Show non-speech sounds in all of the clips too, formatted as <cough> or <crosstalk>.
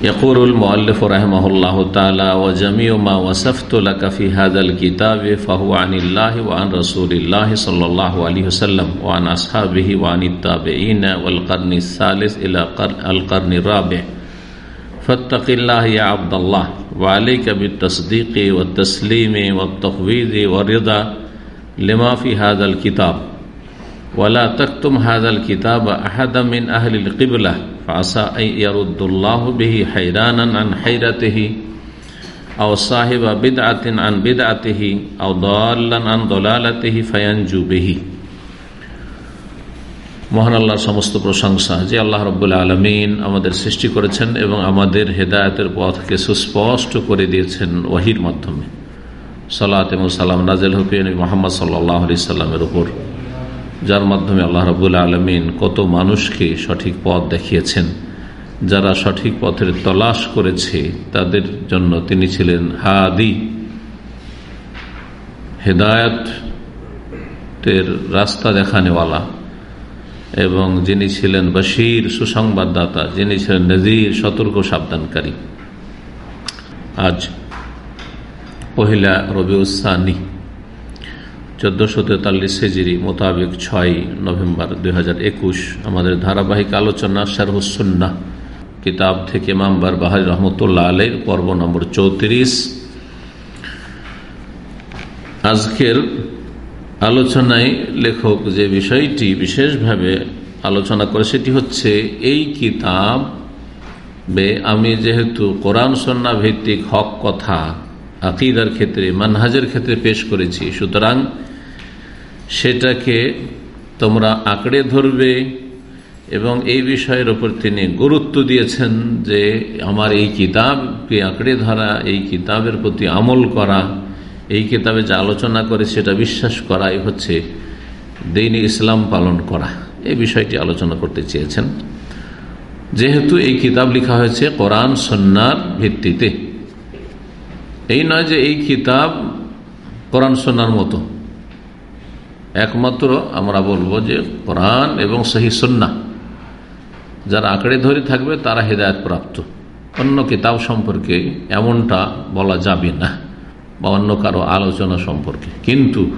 يقول المؤلف رحمه الله تعالى وجميع ما وصفت لك في هذا الكتاب فهو عن الله وعن رسول الله صلى الله عليه وسلم وعن أصحابه وعن التابعين والقرن الثالث إلى القرن الرابع. فاتق الله يا عبد الله وعليك بالتصديق والتسليم والتفويض والرضا لما في هذا الكتاب. ولا تكتم هذا الكتاب أحدا من أهل القبلة. ফাসা আন আন ফায়ানজু আল্লাহর সমস্ত প্রশংসা যে আল্লাহ রব্বুল আলমিন আমাদের সৃষ্টি করেছেন এবং আমাদের হেদায়তের পথকে সুস্পষ্ট করে দিয়েছেন ওহির মাধ্যমে। সালাত এবং সালাম নাজেল হুকেন মোহাম্মদ সাল্লাহ সাল্লামের উপর। যার মাধ্যমে আল্লাহ রবুল আলমিন কত মানুষকে সঠিক পথ দেখিয়েছেন। যারা সঠিক পথের তলাশ করেছে, তাদের জন্য তিনি ছিলেন হাদি। হেদায়তের রাস্তা দেখানেওয়ালা। এবং যিনি ছিলেন বশির সুসংবাদদাতা, যিনি ছিলেন নজির, সতর্ক, সাবধানকারী। আজ পহিলা রবিউসানি চোদ্দশো তেতাল্লিশ সেজিরি মোতাবেক ছয় নভেম্বর দুই হাজার একুশ আমাদের ধারাবাহিক আলোচনা শারহুসন্না কিতাব থেকে মাম্বার বাহারি রহমতুল্লাহ আলের পর্ব নম্বর চৌত্রিশ। আজকের আলোচনায় লেখক যে বিষয়টি বিশেষভাবে আলোচনা করে সেটি হচ্ছে, এই কিতাব বে আমি যেহেতু কোরআন সন্না ভিত্তিক হক কথা, আকিদার ক্ষেত্রে, মানহাজের ক্ষেত্রে পেশ করেছি, সুতরাং সেটাকে তোমরা আঁকড়ে ধরবে এবং এই বিষয়ের ওপর তিনি গুরুত্ব দিয়েছেন যে আমার এই কিতাবকে আঁকড়ে ধরা, এই কিতাবের প্রতি আমল করা, এই কিতাবে যে আলোচনা করে সেটা বিশ্বাস করাই হচ্ছে দিন ইসলাম পালন করা। এই বিষয়টি আলোচনা করতে চেয়েছেন। যেহেতু এই কিতাব লেখা হয়েছে কোরআন সন্ন্যার ভিত্তিতে। এই নয় যে এই কিতাব কোরআন সন্ন্যার মতো। একমাত্র আমরা বলব যে কোরআন এবং সহি সন্না। যারা আঁকড়ে ধরে থাকবে, তারা হেদায়ত প্রাপ্ত অন্য কিতাব সম্পর্কে এমনটা বলা যাবে না, বা অন্য কারও আলোচনা সম্পর্কে। কিন্তু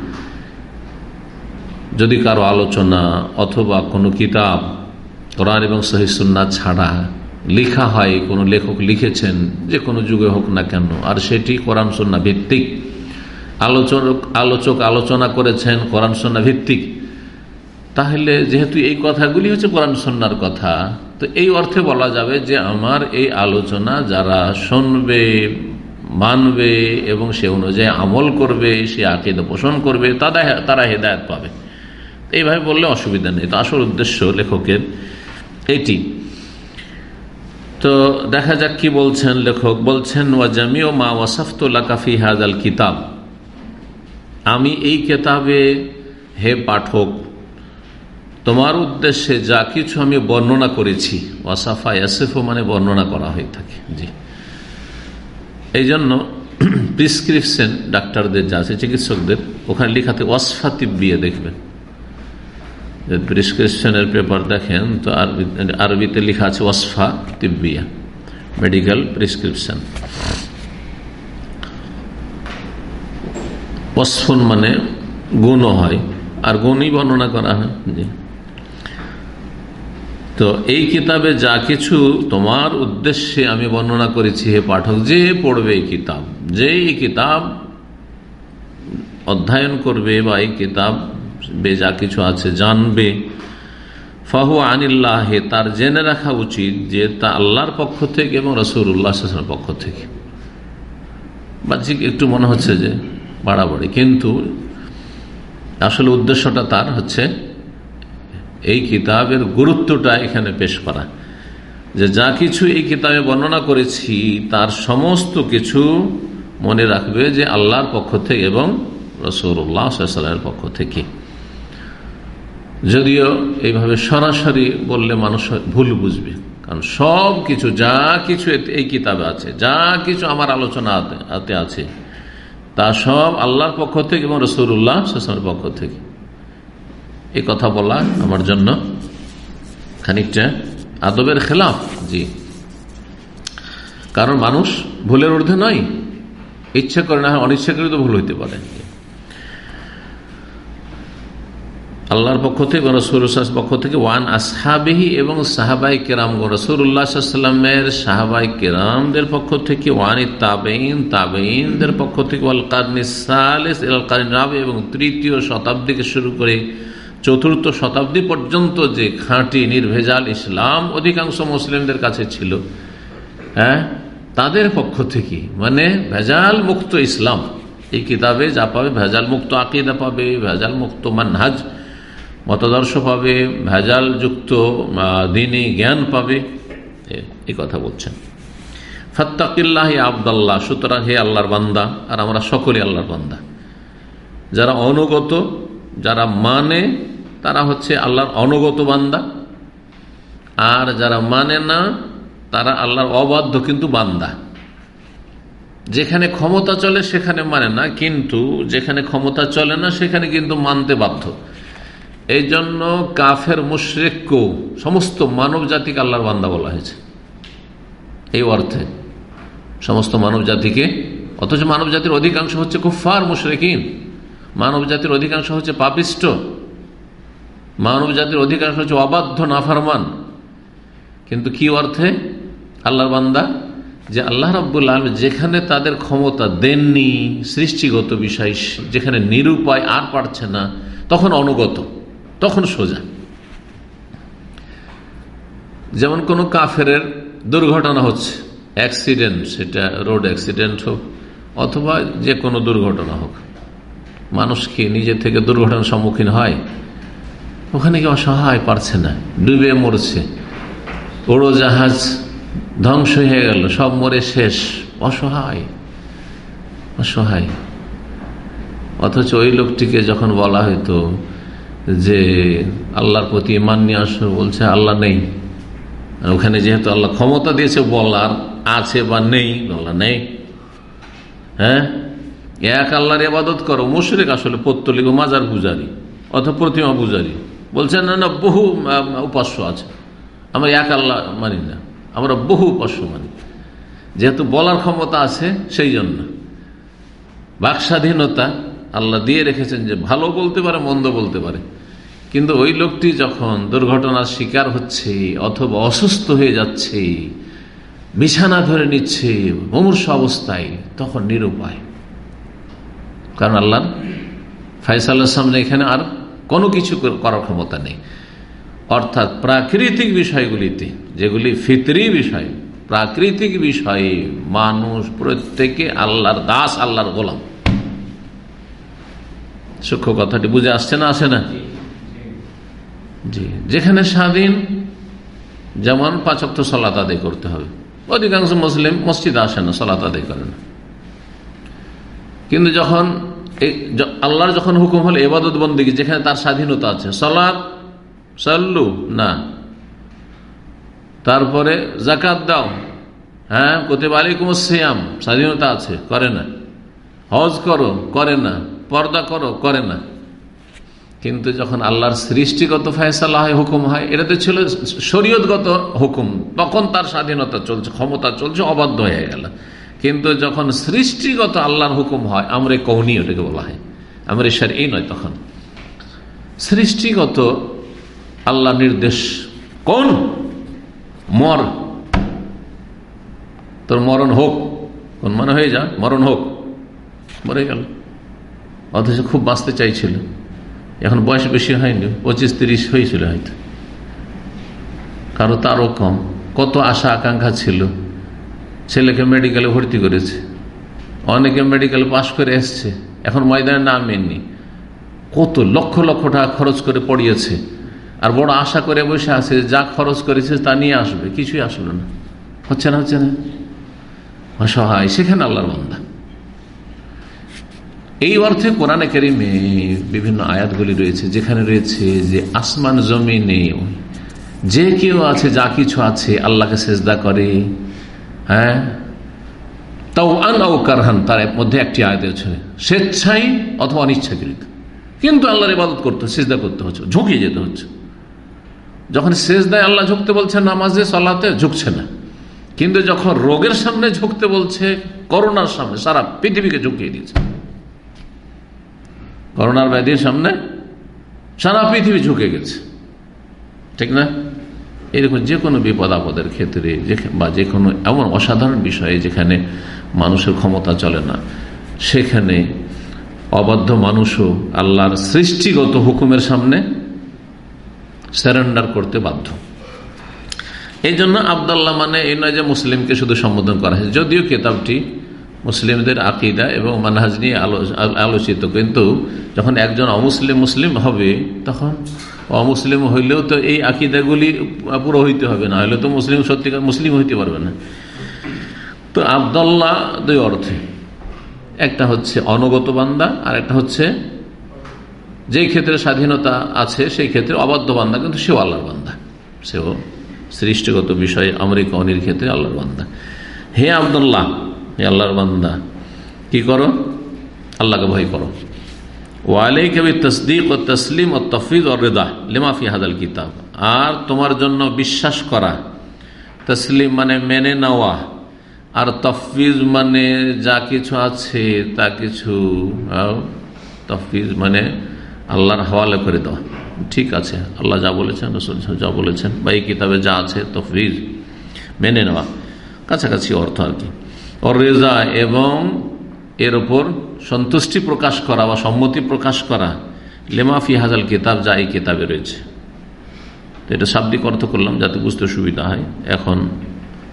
যদি কারও আলোচনা অথবা কোনো কিতাব কোরআন এবং সহিসুন্না ছাড়া লেখা হয়, কোনো লেখক লিখেছেন, যে কোনো যুগে হোক না কেন, আর সেটি কোরআন সন্না ভিত্তিক আলোচক আলোচক আলোচনা করেছেন কোরআন সন্না ভিত্তিক। তাহলে যেহেতু এই কথাগুলি হচ্ছে কোরআন সন্ন্যার কথা, তো এই অর্থে বলা যাবে যে আমার এই আলোচনা যারা শুনবে, মানবে এবং সে অনুযায়ী আমল করবে, সে আকিদা পোষণ করবে তারা তারা হেদায়ত পাবে। এইভাবে বললে অসুবিধা নেই। তো আসল উদ্দেশ্য লেখকের এটি। তো দেখা যাক কি বলছেন লেখক। বলছেন ওয়াজামিও মা ওয়াসাফতুল্লা কাফি হাজাল কিতাব। আমি এই কেতাবে, হে পাঠক, তোমার উদ্দেশ্যে যা কিছু আমি বর্ণনা করেছি, ওয়াসাফা ইয়াসেফও মানে বর্ণনা করা হয়ে থাকে, জি। এই জন্য <clears throat> প্রিসক্রিপশন ডাক্তারদের, যা আছে চিকিৎসকদের, ওখানে লেখাতে ওয়াসফা তিব্বিয়ে দেখবেন। প্রিসক্রিপশনের পেপার দেখেন, তো আরবিতে লেখা আছে, ওয়াসফা তিব্বিয়া, মেডিকেল প্রিসক্রিপশন। ওয়াসফুন মানে গুণও হয়, আর গুণই বর্ণনা করা হয়। জি। তো এই কিতাবে যা কিছু তোমার উদ্দেশ্যে আমি বর্ণনা করেছি, হে পাঠক, যে পড়বে এই কিতাব, যে এই কিতাব অধ্যয়ন করবে বা এই কিতাব বে যা কিছু আছে জানবে, ফাহু আনিল্লাহে, তার জেনে রাখা উচিত যে তা আল্লাহর পক্ষ থেকে এবং রসুল্লাহ পক্ষ থেকে। বাহ্যিক একটু মনে হচ্ছে যে বাড়াবাড়ি কিন্তু আসলে উদ্দেশ্যটা তার হচ্ছে এই কিতাবের গুরুত্বটা এখানে পেশ করা। যে যা কিছু এই কিতাবে বর্ণনা করেছি, তার সমস্ত কিছু মনে রাখবে যে আল্লাহর পক্ষ থেকে এবং রসৌল্লাহামের পক্ষ থেকে। যদিও এইভাবে সরাসরি বললে মানুষ ভুল বুঝবে, কারণ সব কিছু, যা কিছু এই কিতাবে আছে, যা কিছু আমার আলোচনা আছে তা সব আল্লাহর পক্ষ থেকে এবং রসুল্লাহ সাসমের পক্ষ থেকে। এ কথা বলা আমার জন্য খানিকটা আদবের খেলাফ, জি। কারণ মানুষ ভুলের ঊর্ধ্বে নয়। ইচ্ছা করে না অনিচ্ছা করে তো ভুল হইতে পারে। আল্লাহর পক্ষ থেকে রসুল্লাহ পক্ষ থেকে, ওয়ান আসহাবিহি এবং সাহাবাই কেরাম রসুল্লাহামের সাহাবাই কেরামদের পক্ষ থেকে, ওয়ান তাবেইন তাবেইনদের পক্ষ থেকে, ওয়াল কারনিসালিস এবং তৃতীয় শতাব্দীকে শুরু করে চতুর্থ শতাব্দী পর্যন্ত যে খাঁটি নির্ভেজাল ইসলাম অধিকাংশ মুসলিমদের কাছে ছিল হ্যাঁ? তাদের পক্ষ থেকে মানে ভেজাল মুক্ত ইসলাম। এই কিতাবে যা পাবে ভেজাল মুক্ত আকিদা পাবে ভেজাল মুক্ত মানহাজ। মতাদর্শ পাবে ভেজাল যুক্ত দিনী জ্ঞান পাবে এই কথা বলছেন। ফত্তাকিল্লাহ আবদাল্লাহ, সুতরাং হে আল্লাহর বান্দা, আর আমরা সকলে আল্লাহর বান্দা। যারা অনুগত, যারা মানে তারা হচ্ছে আল্লাহর অনুগত বান্দা। আর যারা মানে না, তারা আল্লাহর অবাধ্য কিন্তু বান্দা। যেখানে ক্ষমতা চলে, সেখানে মানে না, কিন্তু যেখানে ক্ষমতা চলে না, সেখানে কিন্তু মানতে বাধ্য। এই জন্য কাফের মুশ্রেককেও সমস্ত মানব জাতিকে আল্লাহর বান্দা বলা হয়েছে। এই অর্থে সমস্ত মানব জাতিকে, অথচ মানব জাতির অধিকাংশ হচ্ছে কুফার মুশরেকিন। মানব জাতির অধিকাংশ হচ্ছে পাপিষ্ট। মানব জাতির অধিকাংশ হচ্ছে অবাধ্য, নাফারমান। কিন্তু কি অর্থে? আল্লাহর বান্দা যে আল্লাহ রব্বুল আলম যেখানে তাদের ক্ষমতা দেননি, সৃষ্টিগত বিষয়, যেখানে নিরুপায় আর পারছে না, তখন অনুগত। তখন সোজা। যেমন কোনো কাফের দুর্ঘটনা হচ্ছে অ্যাক্সিডেন্ট সেটা রোড অ্যাক্সিডেন্ট হোক, অথবা যে কোনো দুর্ঘটনা হোক। মানুষ কি নিজে থেকে দুর্ঘটনার সম্মুখীন হয়? ওখানে কি অসহায় পারছে না, ডুবে মরছে। উড়োজাহাজ ধ্বংস হয়ে গেল, সব মরে শেষ। অসহায় অসহায়। অথচ ওই লোকটিকে যখন বলা হয়তো যে আল্লাহর প্রতি ইমান নিয়ে আসো, বলছে, আল্লাহ নেই। ওখানে যেহেতু আল্লাহ ক্ষমতা দিয়েছে, বলার আছে বা নেই আল্লাহ নেই। হ্যাঁ? এক আল্লাহর ইবাদত করো। মুশরিক আসলে পত্তলিক মাজার পূজারি, অথবা প্রতিমা পূজারি। বলছে, না না, বহু উপাস্য আছে। আমরা এক আল্লাহ মানি না। আমরা বহু উপাস্য মানি। যেহেতু বলার ক্ষমতা আছে সেই জন্য বাক স্বাধীনতা আল্লাহ দিয়ে রেখেছেন যে ভালো বলতে পারে, মন্দ বলতে পারে। কিন্তু ওই লোকটি যখন দুর্ঘটনার শিকার হচ্ছে, অথবা অসুস্থ হয়ে যাচ্ছে, বিছানা ধরে নিচ্ছে, মমূর্ষ অবস্থায়, তখন নিরুপায়। কারণ আল্লাহ ফাইসাল্লার সামনে এখানে আর কোনো কিছু করার ক্ষমতা নেই। অর্থাৎ প্রাকৃতিক বিষয়গুলিতে, যেগুলি ফিতরি বিষয়, প্রাকৃতিক বিষয়ে মানুষ প্রত্যেকে আল্লাহর দাস, আল্লাহর গোলাম। সূক্ষ্ম কথাটি বুঝে আসছে না, আসে না? জি, যেখানে স্বাধীন, যেমন পাঁচক্ত সলাত আদায় করতে হবে। অধিকাংশ মুসলিম মসজিদে আসে না, সলাত আদায় করে না। কিন্তু যখন আল্লাহর যখন হুকুম হলো, এবাদত বন্দী যেখানে তার স্বাধীনতা আছে সলাদ সাল্লু, না। তারপরে জাকাত দাও। হ্যাঁ কোথেব আলিকুম সিয়াম, স্বাধীনতা আছে, করে না। হজ করো, করে না। পর্দা করো, করে না। কিন্তু যখন আল্লাহর সৃষ্টিগত ফয়সালা হয় হুকুম হয়, এটা তো ছিল শরীয়তগত হুকুম, তখন তার স্বাধীনতা চলছে, ক্ষমতা চলছে, অবাধ্য হয়ে গেল। কিন্তু যখন সৃষ্টিগত আল্লাহর হুকুম হয়, আমরা কৌনি ওটাকে বলা হয়, আমরা এই নয় তখন। সৃষ্টিগত আল্লাহ নির্দেশ কোন? মর। তোর মরণ হোক, কোন মনে হয়ে যা, মরণ হোক, মরে গেল। অথচ খুব বাঁচতে চাইছিল। এখন বয়স বেশি হয়নি, পঁচিশ তিরিশ হয়েছিল হয়তো। কারও তারও কম। কত আশা, আকাঙ্ক্ষা ছিল। ছেলেকে মেডিকেলে ভর্তি করেছে। অনেকে মেডিকেল পাশ করে এসছে। এখন ময়দানে নাম মেননি কত লক্ষ লক্ষ টাকা খরচ করে পড়িয়েছে। আর বড় আশা করে বসে আছে যা খরচ করেছে তা নিয়ে আসবে। কিছুই আসলো না। হচ্ছে না হচ্ছে না। অসহায়। সেখানে আল্লাহর বন্ধা এই অর্থে কোরআনে কেরিমে বিভিন্ন আয়াতগুলি রয়েছে, যেখানে রয়েছে যে আসমান জমিনে যে কেউ আছে, যা কিছু আছে, আল্লাহকে সেজদা করে হ্যাঁ? তাও আন ও কারহান, তার মধ্যে একটি আয়াত আছে স্বেচ্ছাই অথবা অনিচ্ছাকৃত। কিন্তু আল্লাহর ইবাদত করতে, সেজদা করতে হচ্ছে, ঝুঁকিয়ে যেতে হচ্ছে। যখন সেজদায় আল্লাহ ঝুঁকতে বলছে, নামাজে, সলাতে ঝুঁকছে না। কিন্তু যখন রোগের সামনে ঝুঁকতে বলছে, করোনার সামনে, সারা পৃথিবীকে ঝুঁকিয়ে দিয়েছে। করোনার ব্যাধির সামনে সারা পৃথিবী ঝুঁকে গেছে। ঠিক না? এরকম যে কোনো বিপদ আপদের ক্ষেত্রে বা যে কোনো এমন অসাধারণ বিষয়ে যেখানে মানুষের ক্ষমতা চলে না, সেখানে অবাধ্য মানুষও আল্লাহর সৃষ্টিগত হুকুমের সামনে স্যারেন্ডার করতে বাধ্য। এই জন্য আবদাল্লাহ মানে এই নয় যে মুসলিমকে শুধু সম্বোধন করা হয়েছে। যদিও কেতাবটি মুসলিমদের আকিদা এবং মানহাজ নিয়ে আলোচিত। কিন্তু যখন একজন অমুসলিম মুসলিম হবে, তখন অমুসলিম হইলেও তো এই আকিদাগুলি পুরো হইতে হবে না হলে তো মুসলিম সত্যিকার মুসলিম হইতে পারবে না। তো আবদুল্লাহ দুই অর্থে। একটা হচ্ছে অনগত বান্দা, আর একটা হচ্ছে যেই ক্ষেত্রে স্বাধীনতা আছে, সেই ক্ষেত্রে অবাধ্য বান্দা, কিন্তু সেও আল্লাহর বান্দা। সেও সৃষ্টিগত বিষয়ে আমেরিকা অনির ক্ষেত্রে আল্লাহর বান্দা। হে আবদুল্লাহ আল্লাহর বান্দা, কি করো? আল্লাহকে ভয় করো। তসদিক ও তসলিম ও তফিজ ও রেদা লেমাফি হাদাল কিতাব। আর তোমার জন্য বিশ্বাস করা, তসলিম মানে মেনে নেওয়া, আর তফিজ মানে যা কিছু আছে তা কিছু তফিজ মানে আল্লাহর হওয়ালে করে দেওয়া। ঠিক আছে, আল্লাহ যা বলেছেন যা বলেছেন, বা এই কিতাবে যা আছে তফিজ মেনে নেওয়া। কাছাকাছি অর্থ আর কি। রেজা এবং এর ওপর সন্তুষ্টি প্রকাশ করা বা সম্মতি প্রকাশ করা। লেমাফি হাজাল কিতাব, যা এই কিতাবে রয়েছে। তো এটা শাব্দিক অর্থ করলাম যাতে বুঝতে সুবিধা হয় এখন।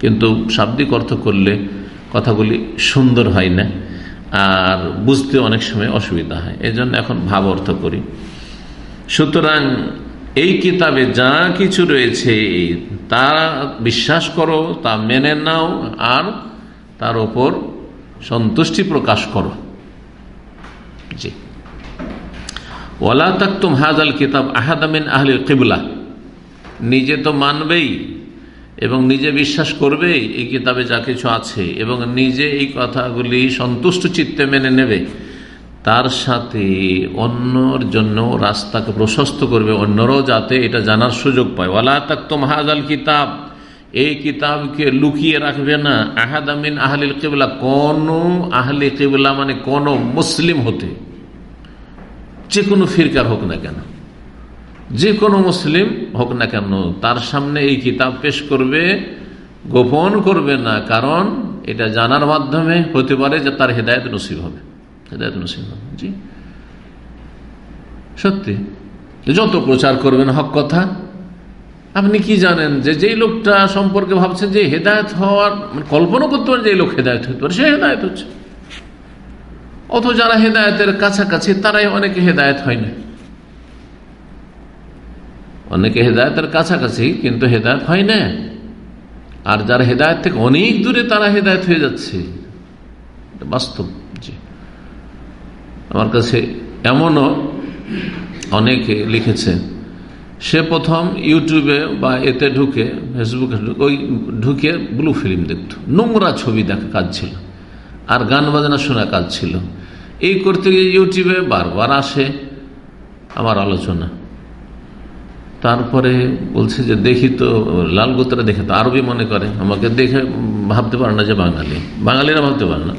কিন্তু শাব্দিক অর্থ করলে কথাগুলি সুন্দর হয় না, আর বুঝতে অনেক সময় অসুবিধা হয়। এই এখন ভাব অর্থ করি। সুতরাং এই কিতাবে যা কিছু রয়েছে, তা বিশ্বাস করো, তা মেনে নাও, আর তার ওপর সন্তুষ্টি প্রকাশ করো। জি। ওলা তাকতুম হাজাল কিতাব আহাদামিন আহলি কিবলা। নিজে তো মানবেই এবং নিজে বিশ্বাস করবে এই কিতাবে যা কিছু আছে এবং নিজে এই কথাগুলি সন্তুষ্ট চিত্তে মেনে নেবে। তার সাথে অন্যর জন্য রাস্তাকে প্রশস্ত করবে, অন্যরাও যাতে এটা জানার সুযোগ পায়। ওলা তাকতুম হাজাল কিতাব। এই কিতাবকে লুকিয়ে রাখবে না। আহাদামিন আহলিল কেবলা, কোন আহলি কেবলা মানে কোন মুসলিম হতে। যে কোনো ফিরকার হোক না কেন। যে কোনো মুসলিম হোক না কেন, তার সামনে এই কিতাব পেশ করবে, গোপন করবে না। কারণ এটা জানার মাধ্যমে হতে পারে যে তার হেদায়ত নসিব হবে। হেদায়ত নসিব হবে, জি। সত্যি। যত প্রচার করবেন হক কথা আপনি কি জানেন যে যেই লোকটা সম্পর্কে ভাবছেন যে হেদায়ত হওয়ার মানে কল্পনা করতে পারেন যে লোক হেদায়ত হতে পারে, সে হেদায়ত হচ্ছে। অত যারা হেদায়তের কাছাকাছি, তারাই অনেকে হেদায়ত হয় না অনেকে হেদায়তের কাছাকাছি, কিন্তু হেদায়ত হয় না আর যারা হেদায়ত থেকে অনেক দূরে, তারা হেদায়ত হয়ে যাচ্ছে। বাস্তব জি আমার কাছে এমনও অনেকে লিখেছে সে প্রথম ইউটিউবে বা এতে ঢুকে, ফেসবুকে ওই ঢুকে ব্লু ফিল্ম দেখত। নোংরা ছবি দেখা কাজ ছিল। আর গান বাজনা শোনা কাজ ছিল। এই করতে গিয়ে ইউটিউবে বারবার আসে আমার আলোচনা। তারপরে বলছে যে, দেখি তো, লাল গোতরা দেখে তো আরবি মনে করে। আমাকে দেখে ভাবতে পারে না যে বাঙালি। বাঙালিরা ভাবতে পারে না।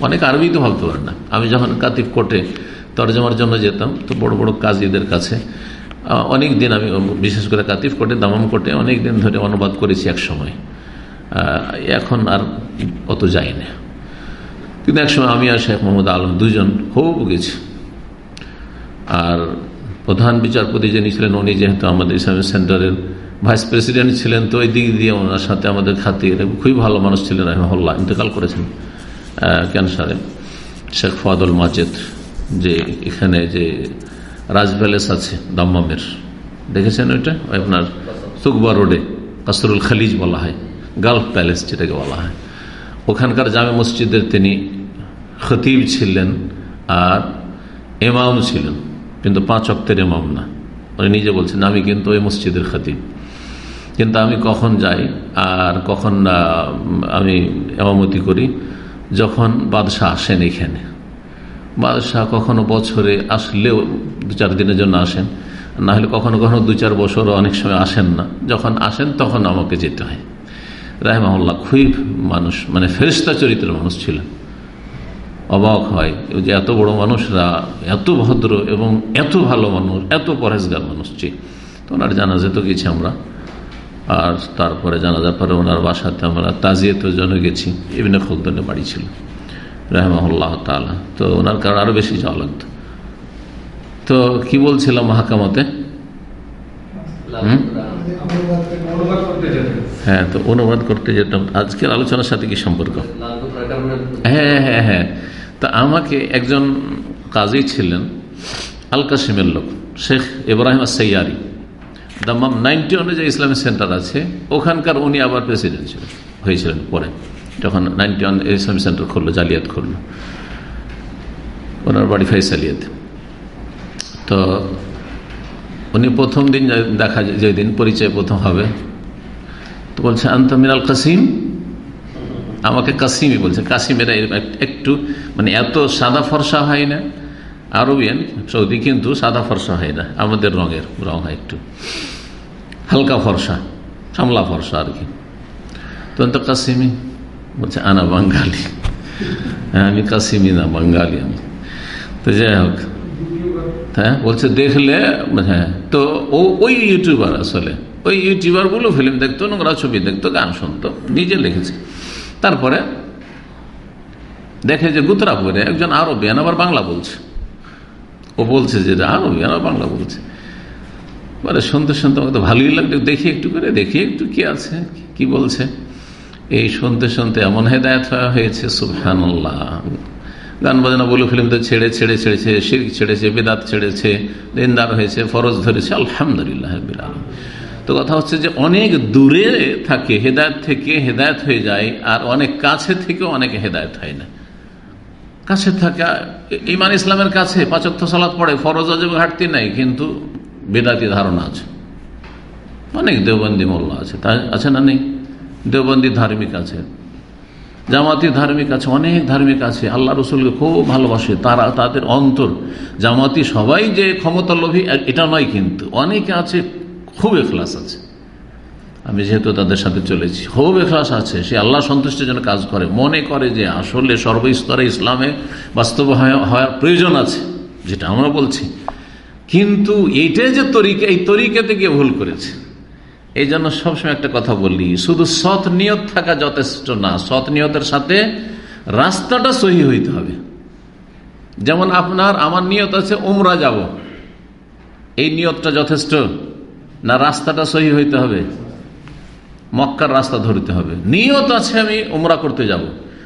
অনেক আরবি তো ভাবতে পারে না। আমি যখন কাতিফ কোর্টে তর্জমার জন্য যেতাম, তো বড় বড় কাজীদের কাছে অনেক দিন আমি বিশেষ করে কাতিফ কোর্টে, দামাম কোর্টে অনেক দিন ধরে অনুবাদ করেছি এক সময়। এখন আর অত যাই না কিন্তু একসময় আমি আর শেখ মোহাম্মদ আলম দুজন খুব গেছি আর প্রধান বিচারপতি যিনি ছিলেন, উনি যেহেতু আমাদের ইসলামিক সেন্টারের ভাইস প্রেসিডেন্ট ছিলেন, তো ওই দিক দিয়ে ওনার সাথে আমাদের খাতির, খুবই ভালো মানুষ ছিলেন রহমল্লা ইন্তেকাল করেছেন ক্যান্সারে শেখ ফাদুল মাজেদ, যে এখানে যে রাজ প্যালেস আছে, দাম্মামের। দেখেছেন ওইটা? ওই আপনার সুকবা রোডে, কাসরুল খালিজ বলা হয়, গালফ প্যালেস যেটাকে বলা হয়। ওখানকার জামে মসজিদের তিনি খতিব ছিলেন আর এমাম ছিলেন, কিন্তু পাঁচ অক্তের এমাম না। উনি নিজে বলছেন, আমি কিন্তু ওই মসজিদের খতিব। কিন্তু আমি কখন যাই আর কখন আমি এমামতি করি? যখন বাদশাহ আসেন এখানে। বাদশাহ কখনো বছরে আসলেও দু চার দিনের জন্য আসেন না হলে কখনো কখনো দু চার বছরও অনেক সময় আসেন না। যখন আসেন, তখন আমাকে যেতে হয়। রাহমাহুল্লাহ খুবই মানুষ মানে ফেরিস্তা চরিত্রের মানুষ ছিলেন। অবাক হয় যে এত বড় মানুষরা, এত ভদ্র এবং এত ভালো মানুষ, এত পরেজগার মানুষ জি তো ওনার জানাজে তো গেছি আমরা। আর তারপরে জানাজার পরে ওনার বাসাতে আমরা তাজিয়াতের জন্য গেছি। এমনি খোলদনে বাড়ি ছিল। রাহমাহুল্লাহ তালা তো ওনার কারণ আরও বেশি যাওয়া লাগতো তো কি বলছিলাম মহাকামতে? হ্যাঁ তো অনুবাদ করতে যেতাম। আজকের আলোচনার সাথে কি সম্পর্ক? হ্যাঁ হ্যাঁ হ্যাঁ। তা আমাকে একজন কাজী ছিলেন আল কাসিমের লোক, শেখ ইব্রাহিম সৈয়ারি দাম্মাম নাইনটি ওয়ানে যে ইসলামিক সেন্টার আছে। ওখানকার উনি আবার প্রেসিডেন্ট ছিলেন, হয়েছিলেন পরে। যখন নাইনটি ওয়ান ইসলামিক সেন্টার খুললো, জালিয়াত খুললো। ওনার বাড়ি ফাইসালিয়াত তো উনি প্রথম দিন দেখা যেদিন পরিচয় প্রথম হবে, তো বলছে, আন্ত মিনাল কাসিম? আমাকে কাসিমই বলছে। কাসিমেরা একটু মানে এত সাদা ফর্সা হয় না। আরবিয়ান, সৌদি, কিন্তু সাদা ফর্সা হয় না। আমাদের রঙের রং হয় একটু। হালকা ফর্সা, সামলা ফর্সা আর কি। তো কাসিমি বলছে আনা বাঙ্গালি হ্যাঁ আমি কাসিমি না বাঙ্গালি আমি তো যাই হোক হ্যাঁ বলছে দেখলে হ্যাঁ তো ও ওই ইউটিউবার আসলে ওই ইউটিউবারগুলো ফিল্ম দেখতো নোংরা ছবি দেখতো গান শুনতো নিজে লিখেছে তারপরে দেখে যে গুতরা গুতরাপুরে একজন আরবিয়ান আবার বাংলা বলছে ও বলছে যে আরবিয়ান আবার বাংলা বলছে মানে শুনতে শুনতে আমাকে তো ভালোই লাগল দেখি একটু করে দেখি একটু কি আছে কি বলছে এই শুনতে শুনতে এমন হেদায়ত হয়েছে, সুবহানুল্লাহ। গান বাজনা বলে ফিল্ম তো ছেড়ে ছেড়ে ছেড়েছে, শিরিক ছেড়েছে, বেদাত ছেড়েছে, দিনদার হয়েছে, ফরজ ধরেছে, আলহামদুলিল্লাহ তো কথা হচ্ছে যে অনেক দূরে থাকে, হেদায়ত থেকে হেদায়ত হয়ে যায়, আর অনেক কাছে থেকে অনেক হেদায়ত হয় না। কাছে থাকা ইমান ইসলামের কাছে পাঁচক্ত সালাত পড়ে, ফরজ অজব ঘাটতি নাই, কিন্তু বেদাতি ধারণা আছে। অনেক দেওবন্দি মোল্লা আছে, তা আছে না নেই? দেওবন্দি ধার্মিক আছে, জামাতি ধার্মিক আছে, অনেক ধার্মিক আছে, আল্লাহ রসুলকে খুব ভালোবাসে, তারা, তাদের অন্তর, জামাতি সবাই যে ক্ষমতা লোভী এটা নয় কিন্তু, অনেকে আছে, খুব এখলাস আছে। আমি যেহেতু তাদের সাথে চলেছি, খুব এখলাস আছে, সে আল্লাহ সন্তুষ্টের জন্য কাজ করে, মনে করে যে আসলে সর্বস্তরে ইসলামে বাস্তব হওয়ার প্রয়োজন আছে, যেটা আমরা বলছি। কিন্তু এইটাই যে তরিকা, এই তরিকাতে গিয়ে ভুল করেছে। এই জন্য সবসময় একটা কথা বললি শুধু সৎ নিয়ত থাকা যথেষ্ট না, সৎ নিয়তের সাথে রাস্তাটা সহি হইতে হবে। যেমন আপনার, আমার নিয়ত আছে উমরা যাব। এই নিয়তটা যথেষ্ট না রাস্তাটা সহি হইতে হবে? মক্কার রাস্তা ধরতে হবে। নিয়ত আছে আমি উমরা করতে যাব।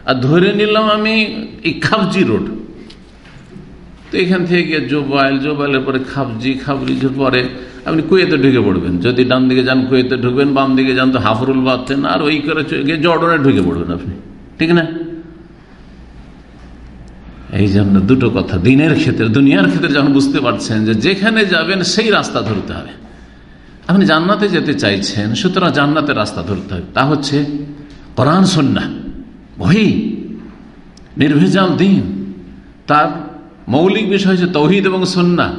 আর ধরে নিলাম আমি এই খাবজি রোড। তো এখান থেকে গিয়ে জোবাইল, জোবাইলের পরে খাবজি খাবরিজের পরে আপনি কুয়েতে ঢুকে পড়বেন। যদি ডান দিকে যান, কুয়েতে ঢুকবেন, বাম দিকে যান, তো হাফরুল বাঁধতেন আর ওই করে গিয়ে জর্ডনে ঢুকে পড়বেন আপনি। ঠিক না? এই জন্য দুটো কথা। দিনের ক্ষেত্রে, দুনিয়ার ক্ষেত্রে যখন বুঝতে পারছেন যে যেখানে যাবেন, সেই রাস্তা ধরতে হবে। আপনি জান্নাতে যেতে চাইছেন, সুতরাং জান্নাতের রাস্তা ধরতে হবে। তা হচ্ছে কোরআন সন্না ওই নির্ভেজাল দিন। তার মৌলিক বিষয় হচ্ছে তৌহিদ এবং সন্না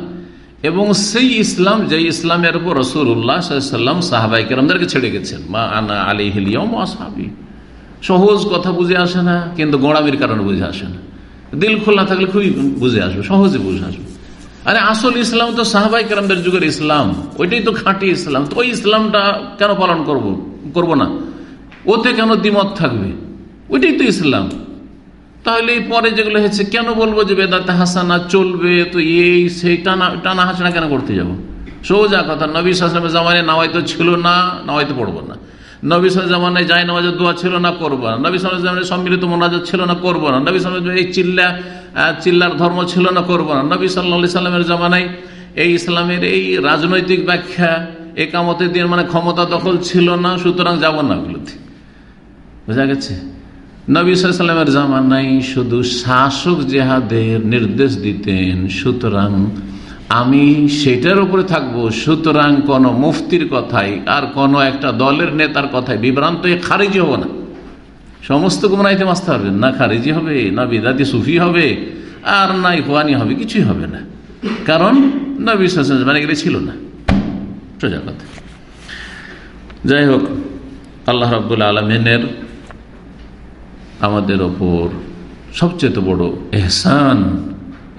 এবং সেই ইসলাম যে ইসলামের উপর রসুল্লাহ সাল্লাম সাহাবাই কেরামদেরকে ছেড়ে গেছেন। মা আনা আলী হিলিয়ম সাহাবি সহজ কথা বুঝে আসে না, কিন্তু গোড়ামির কারণে বুঝে আসে না। দিল খোলা থাকলে খুবই বুঝে আসবে, সহজে বুঝে আসবে। আরে আসল ইসলাম তো সাহাবাই কেরামদের যুগের ইসলাম, ওইটাই তো খাঁটি ইসলাম। তো ওই ইসলামটা কেন পালন করব করব না? ওতে কেন দ্বিমত থাকবে? ওইটাই তো ইসলাম। তাহলে পরে যেগুলো হয়েছে, কেন বলব যে বেদাতে হাসানা চলবে? তো এই সেই টানা টানা হাসানা কেন করতে যাব? সোজা কথা, নবী সালামের জামানে নাওয়াই তো ছিল না নাওয়াই তো পড়ব না। নবী সাল জামানায় যাই নামাজের দোয়া ছিল না, করব না। নবী সাল জামানের সম্মিলিত মোনাজাত ছিল না, করব না। নবী সাল এই চিল্লা চিল্লার ধর্ম ছিল না, করব না। নবী সাল্লা সাল্লামের জামানায় এই ইসলামের এই রাজনৈতিক ব্যাখ্যা, একামতের দিন মানে ক্ষমতা দখল ছিল না, সুতরাং যাব না ওগুলোতে। বোঝা গেছে? নবী সাল্লামের জামানাই শুধু শাসক জেহাদের নির্দেশ দিতেন, সুতরাং আমি সেটার উপরে থাকব। সুতরাং কোন মুফতির কথাই আর কোন একটা দলের নেতার কথাই বিভ্রান্ত খারিজি হব না। সমস্ত গুমরাইতে মাসতে পারবেন। না খারিজি হবে, না বিদাতি সুফি হবে, আর না ইফানি হবে, কিছুই হবে না। কারণ না বিশ্বাস মানে গেলে ছিল না। সোজা কথা। যাই হোক, আল্লাহ রব্বুল আলমিনের আমাদের ওপর সবচেয়ে বড় এহসান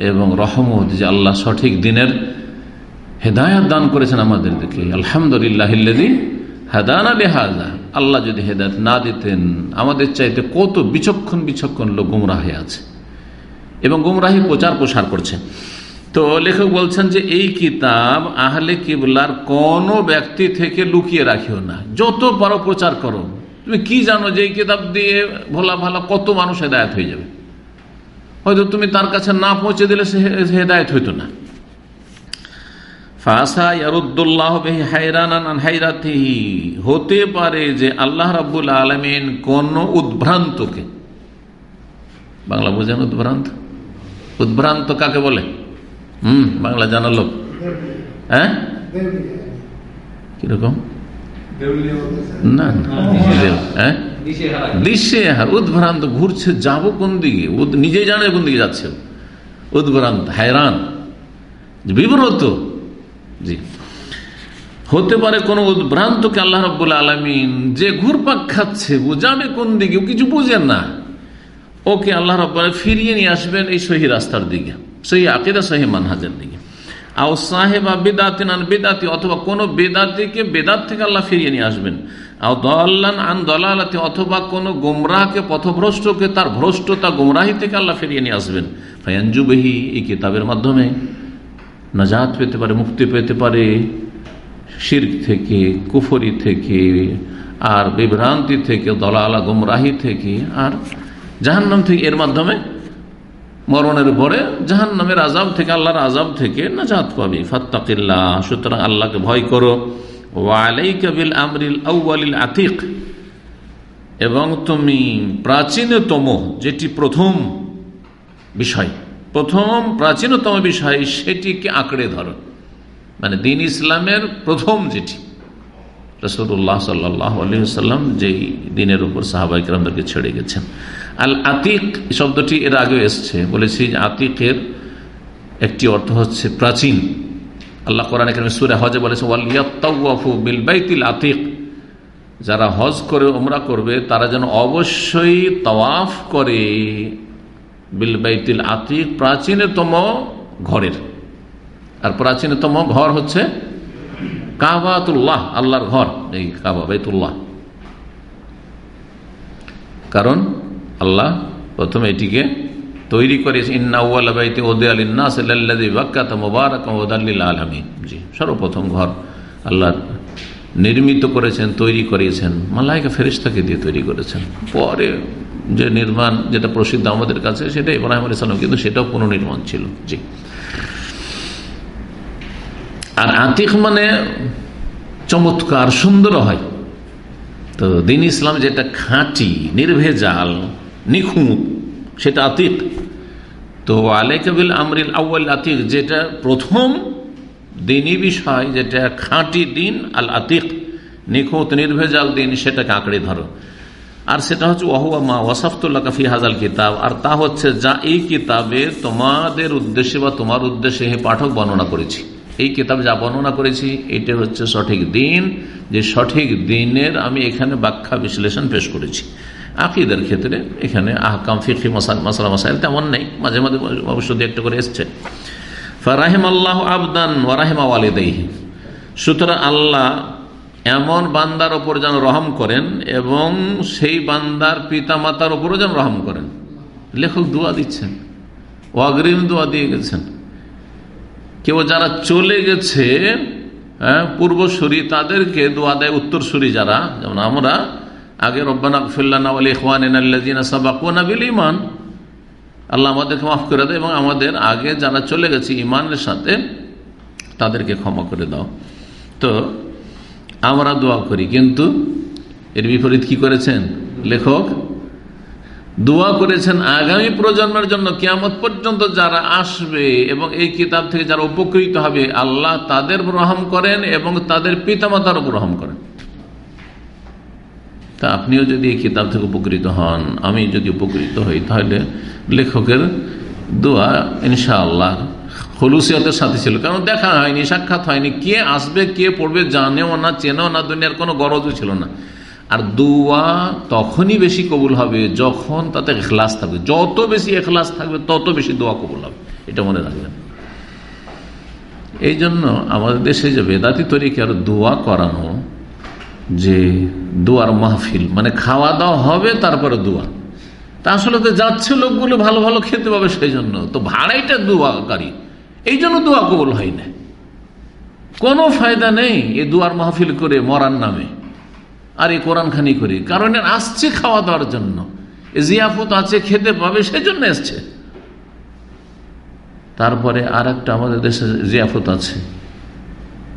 এবং রহমত যে আল্লাহ সঠিক দিনের হেদায়ত দান করেছেন আমাদের দিকে। আলহামদুলিল্লাহ হেদান আলী হাজা আল্লাহ যদি হেদায়ত না দিতেন, আমাদের চাইতে কত বিচক্ষণ বিচক্ষণ লোক গুমরাহে আছে এবং গুমরাহি প্রচার প্রসার করছে। তো লেখক বলছেন যে, এই কিতাব আহলে কিবলার কোন ব্যক্তি থেকে লুকিয়ে রাখিও না। যত পারো প্রচার করো। তুমি কি জানো যে এই কিতাব দিয়ে ভোলা ভালা কত মানুষ হেদায়ত হয়ে যাবে? হয়তো তুমি তার কাছে না পৌঁছে দিলে সে হেদায়ত হইতো না। হতে পারে যে আল্লাহ রাবুল আলমিন কোন উদ্ভ্রান্তকে বাংলা বোঝেন উদ্ভ্রান্ত? উদ্ভ্রান্ত কাকে বলে? হম বাংলা জানার লোক হ্যাঁ কীরকম? না হ্যাঁ? হার। উদ্ভ্রান্ত ঘুরছে যাব কোন দিকে? নিজে জানে কোন দিকে যাচ্ছে। উদ্ভ্রান্ত হায়রান। বিব্রত। জি। হতে পারে কোন উদ্ভ্রান্তকে আল্লাহ রব্বুল আলমিন যে ঘুরপাক খাচ্ছে বোঝাবে কোন দিকে ও কিছু বুঝেন না। ওকে আল্লাহ রব্বাল ফিরিয়ে নিয়ে আসবেন এই সহি রাস্তার দিকে সহি আকিদা সহি মানহাজের দিকে। আও অথবা কোন থেকে আল্লাহ ফিরিয়ে নিয়ে আসবেন। আও আন অথবা কোন পথভ্রষ্টকে, তার থেকে আল্লাহ নিয়ে আসবেন। কিতাবের মাধ্যমে নাজাত পেতে পারে, মুক্তি পেতে পারে শির থেকে, কুফরি থেকে, আর বিভ্রান্তি থেকে, দলালা, গুমরাহি থেকে, আর জাহান্নাম থেকে এর মাধ্যমে মরণের পরে জাহান্নামের আজাব থেকে, আল্লাহর আজাব থেকে না নাজাত পাবি। ফাত্তাকিল্লা সুতরাং আল্লাহকে ভয় করো। ওয়ালাইকাবিল আমরিল আউ্বালিল আতিক। এবং তুমি প্রাচীনতম, যেটি প্রথম বিষয়, প্রথম প্রাচীনতম বিষয়, সেটিকে আঁকড়ে ধরো। মানে দিন ইসলামের প্রথম যেটি। রসুল্লাহ সাল্লাহ আলহিহাল্লাম যেই দিনের উপর সাহাবাইকরামদেরকে ছেড়ে গেছেন। আল আতিক শব্দটি এর আগে এসছে। বলেছি আতিকের একটি অর্থ হচ্ছে প্রাচীন। আল্লাহ কোরআন এখানে সুরে হজে বলেছে ওয়ালিয়াত্তাউফু বিলবাইতিল আতিক। যারা হজ করে ওমরা করবে, তারা যেন অবশ্যই তওয়াফ করে। বিলবাইতিল আতিক প্রাচীনতম ঘরের। আর প্রাচীনতম ঘর হচ্ছে কাবাতুল্লাহ, আল্লাহর ঘর। এই কাবা বাইতুল্লাহ কারণ আল্লাহ প্রথমে এটিকে তৈরি আলমী জি, সর্বপ্রথম ঘর আল্লাহ নির্মিত করেছেন, তৈরি করিয়েছেন, মালাইকা ফেরিস্তাকে দিয়ে তৈরি করেছেন। পরে যে নির্মাণ, যেটা প্রসিদ্ধ আমাদের কাছে, সেটা ইব্রাহিম আলী সালাম, কিন্তু সেটাও পুনর্নির্মাণ ছিল। জি। আর আতিক মানে চমৎকার, সুন্দর হয়। তো দিন ইসলাম যেটা খাঁটি, নির্ভেজাল, নিখুঁত, সেটা আতিক। তো আলেকবিল আমরিল আউ্ল আতিক, যেটা প্রথম দিনই বিষয়, যেটা খাঁটি দিন, আল আতিক, নিখুঁত, নির্ভেজাল দিন, সেটাকে আঁকড়ে ধরো। আর সেটা হচ্ছে ওহুয়া মা ওয়াসাফতুল্লাহ কাফি হাজাল কিতাব, আর তা হচ্ছে যা এই কিতাবে তোমাদের উদ্দেশ্যে বা তোমার উদ্দেশ্যে হে পাঠক বর্ণনা করেছি। এই কিতাব যা বর্ণনা করেছি এটা হচ্ছে সঠিক দিন। যে সঠিক দিনের আমি এখানে ব্যাখ্যা বিশ্লেষণ পেশ করেছি। আকিদের ক্ষেত্রে এখানে আহকাম ফিকি মশালা মশাইল তেমন নেই। মাঝে মাঝে অবশ্য একটা করে এসছে। ফারাহিম আল্লাহ আবদান ওয়ারাহিমা ওয়ালিদাই সুতরাং আল্লাহ এমন বান্দার ওপর যেন রহম করেন এবং সেই বান্দার পিতা মাতার ওপরও যেন রহম করেন। লেখক দোয়া দিচ্ছেন। অগ্রিম দোয়া দিয়ে গেছেন। কেউ যারা চলে গেছে হ্যাঁ পূর্বসূরি, তাদেরকে দোয়া দেয় উত্তরসূরি যারা, যেমন আমরা, আগে রব্বানা বিল ইমান আল্লাহ আমাদেরকে মাফ করে দেয় এবং আমাদের আগে যারা চলে গেছে ইমানের সাথে, তাদেরকে ক্ষমা করে দাও। তো, আমরা দোয়া করি, কিন্তু এর বিপরীত কি করেছেন? লেখক দোয়া করেছেন আগামী প্রজন্মের জন্য, কিয়ামত পর্যন্ত যারা আসবে এবং এই কিতাব থেকে যারা উপকৃত হবে, আল্লাহ তাদের রহম করেন এবং তাদের পিতামাতার রহম করেন। তা আপনিও যদি এই কিতাব থেকে উপকৃত হন, আমি যদি উপকৃত হই, তাহলে লেখকের দোয়া ইনশাআল্লাহ হলুসিয়তের সাথে ছিল। কারণ দেখা হয়নি, সাক্ষাৎ হয়নি, কে আসবে, কে পড়বে জানেও না, চেনেও না, দুনিয়ার কোনো গরজও ছিল না। আর দোয়া তখনই বেশি কবুল হবে যখন তাতে এখলাস থাকবে। যত বেশি এখলাস থাকবে, তত বেশি দোয়া কবুল হবে। এটা মনে রাখবেন। এই জন্য আমাদের দেশে যে বেদাতি তরিকার দোয়া করানো, যে দোয়ার মাহফিল মানে খাওয়া দাওয়া হবে, তারপরে দোয়া। তা আসলে তো যাচ্ছে লোকগুলো ভালো ভালো খেতে পাবে সেই জন্য তো ভাড়াইটা দোয়াকারী। এই জন্য দোয়া কবুল হয় না। কোনো ফায়দা নেই এ দুয়ার মাহফিল করে মরার নামে। আর এই কোরআন খানি করে। কারণ আসছে খাওয়া দাওয়ার জন্য। জিয়াফত আছে, খেতে পাবে, সেজন্য এসছে। তারপরে আর একটা আমাদের দেশে জিয়াফত আছে।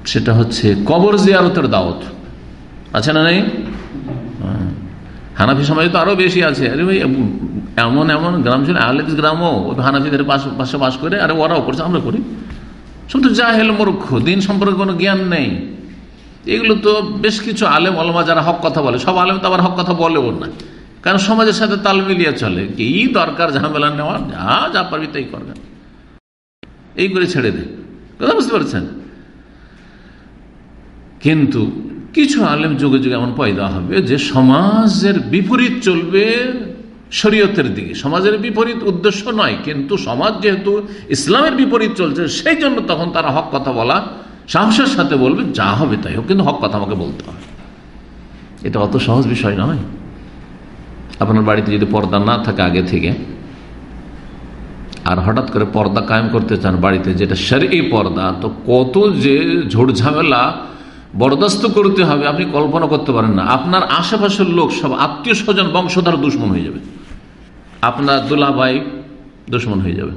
সেটা হচ্ছে কবর জিয়ারতের দাওয়াত। আছে না নেই? হানাফি সমাজ তো আরও বেশি আছে। আরে এমন এমন গ্রাম ছিল আহলেদ গ্রামও হানাফিদের পাশে বাস করে, আরে ওরাও করছে, আমরা করি। শুধু যা জাহেল মূর্খ, দিন সম্পর্কে কোনো জ্ঞান নেই। এগুলো তো বেশ কিছু আলেম আলমা যারা হক কথা বলে, সব আলেম তো আবার হক কথা বলেও না। কারণ সমাজের সাথে তাল মিলিয়ে চলে, কি দরকার ঝামেলা নেওয়ার? যা যা পারবি তাই করবেন এই করে ছেড়ে দে। কথা বুঝতে পারছেন? কিন্তু কিছু আলেম যুগে যুগে এমন পয়দা হবে যে সমাজের বিপরীত চলবে শরীয়তের দিকে। সমাজের বিপরীত উদ্দেশ্য নয়, কিন্তু সমাজ যেহেতু ইসলামের বিপরীত চলছে, সেই জন্য তখন তারা হক কথা বলা সাহসের সাথে বলবে, যা হবে তাই হোক, কিন্তু হক কথা আমাকে বলতে হবে। এটা অত সহজ বিষয় নয়। আপনার বাড়িতে যদি পর্দা না থাকে আগে থেকে, আর হঠাৎ করে পর্দা কায়েম করতে চান বাড়িতে, যেটা এই পর্দা, তো কত যে ঝোড়ঝামেলা বরদাস্ত করতে হবে, আপনি কল্পনা করতে পারেন না। আপনার আশেপাশের লোক সব আত্মীয় স্বজন, বংশধর দুশ্মন হয়ে যাবে। আপনার দুলাভাই দুশ্মন হয়ে যাবে।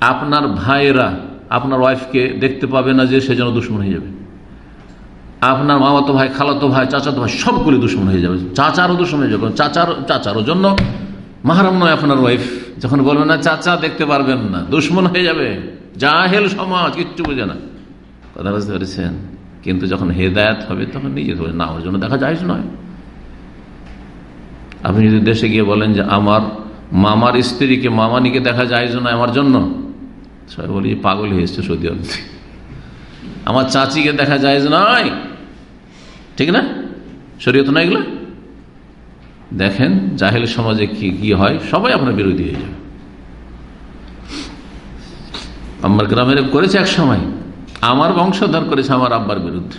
আপনার ভাইয়েরা আপনার ওয়াইফকে দেখতে পাবে না যে সেজন্য দুশ্মন হয়ে যাবে। আপনার মামাতো ভাই, খালাতো ভাই, চাচাতো ভাই, সবগুলি দুশ্মন হয়ে যাবে। চাচারও দুশ্মন হয়ে যাবে। চাচার, চাচারও জন্য মাহারাম নয় আপনার ওয়াইফ যখন বলবেন না, চাচা, দেখতে পারবেন না, দুশ্মন হয়ে যাবে। জাহেল সমাজ, কিচ্ছু বোঝে না। কথা বুঝতে পেরেছেন? কিন্তু যখন হেদায়ত হবে, তখন নিজে ধরে না ওর জন্য দেখা যায় নয়। আপনি যদি দেশে গিয়ে বলেন যে, আমার মামার স্ত্রীকে, মামানিকে দেখা যায় না আমার জন্য সবাই বলি, পাগল হয়ে এসছে সৌদি আরব। আমার চাচিকে দেখা যায় নয়। ঠিক না? শরীয়ত না এগুলো? দেখেন, জাহেল সমাজে কি কি হয়, সবাই আপনার বিরোধী হয়ে যাবে। আমার গ্রামের করেছে এক সময়। আমার বংশধর করেছে আমার আব্বার বিরুদ্ধে।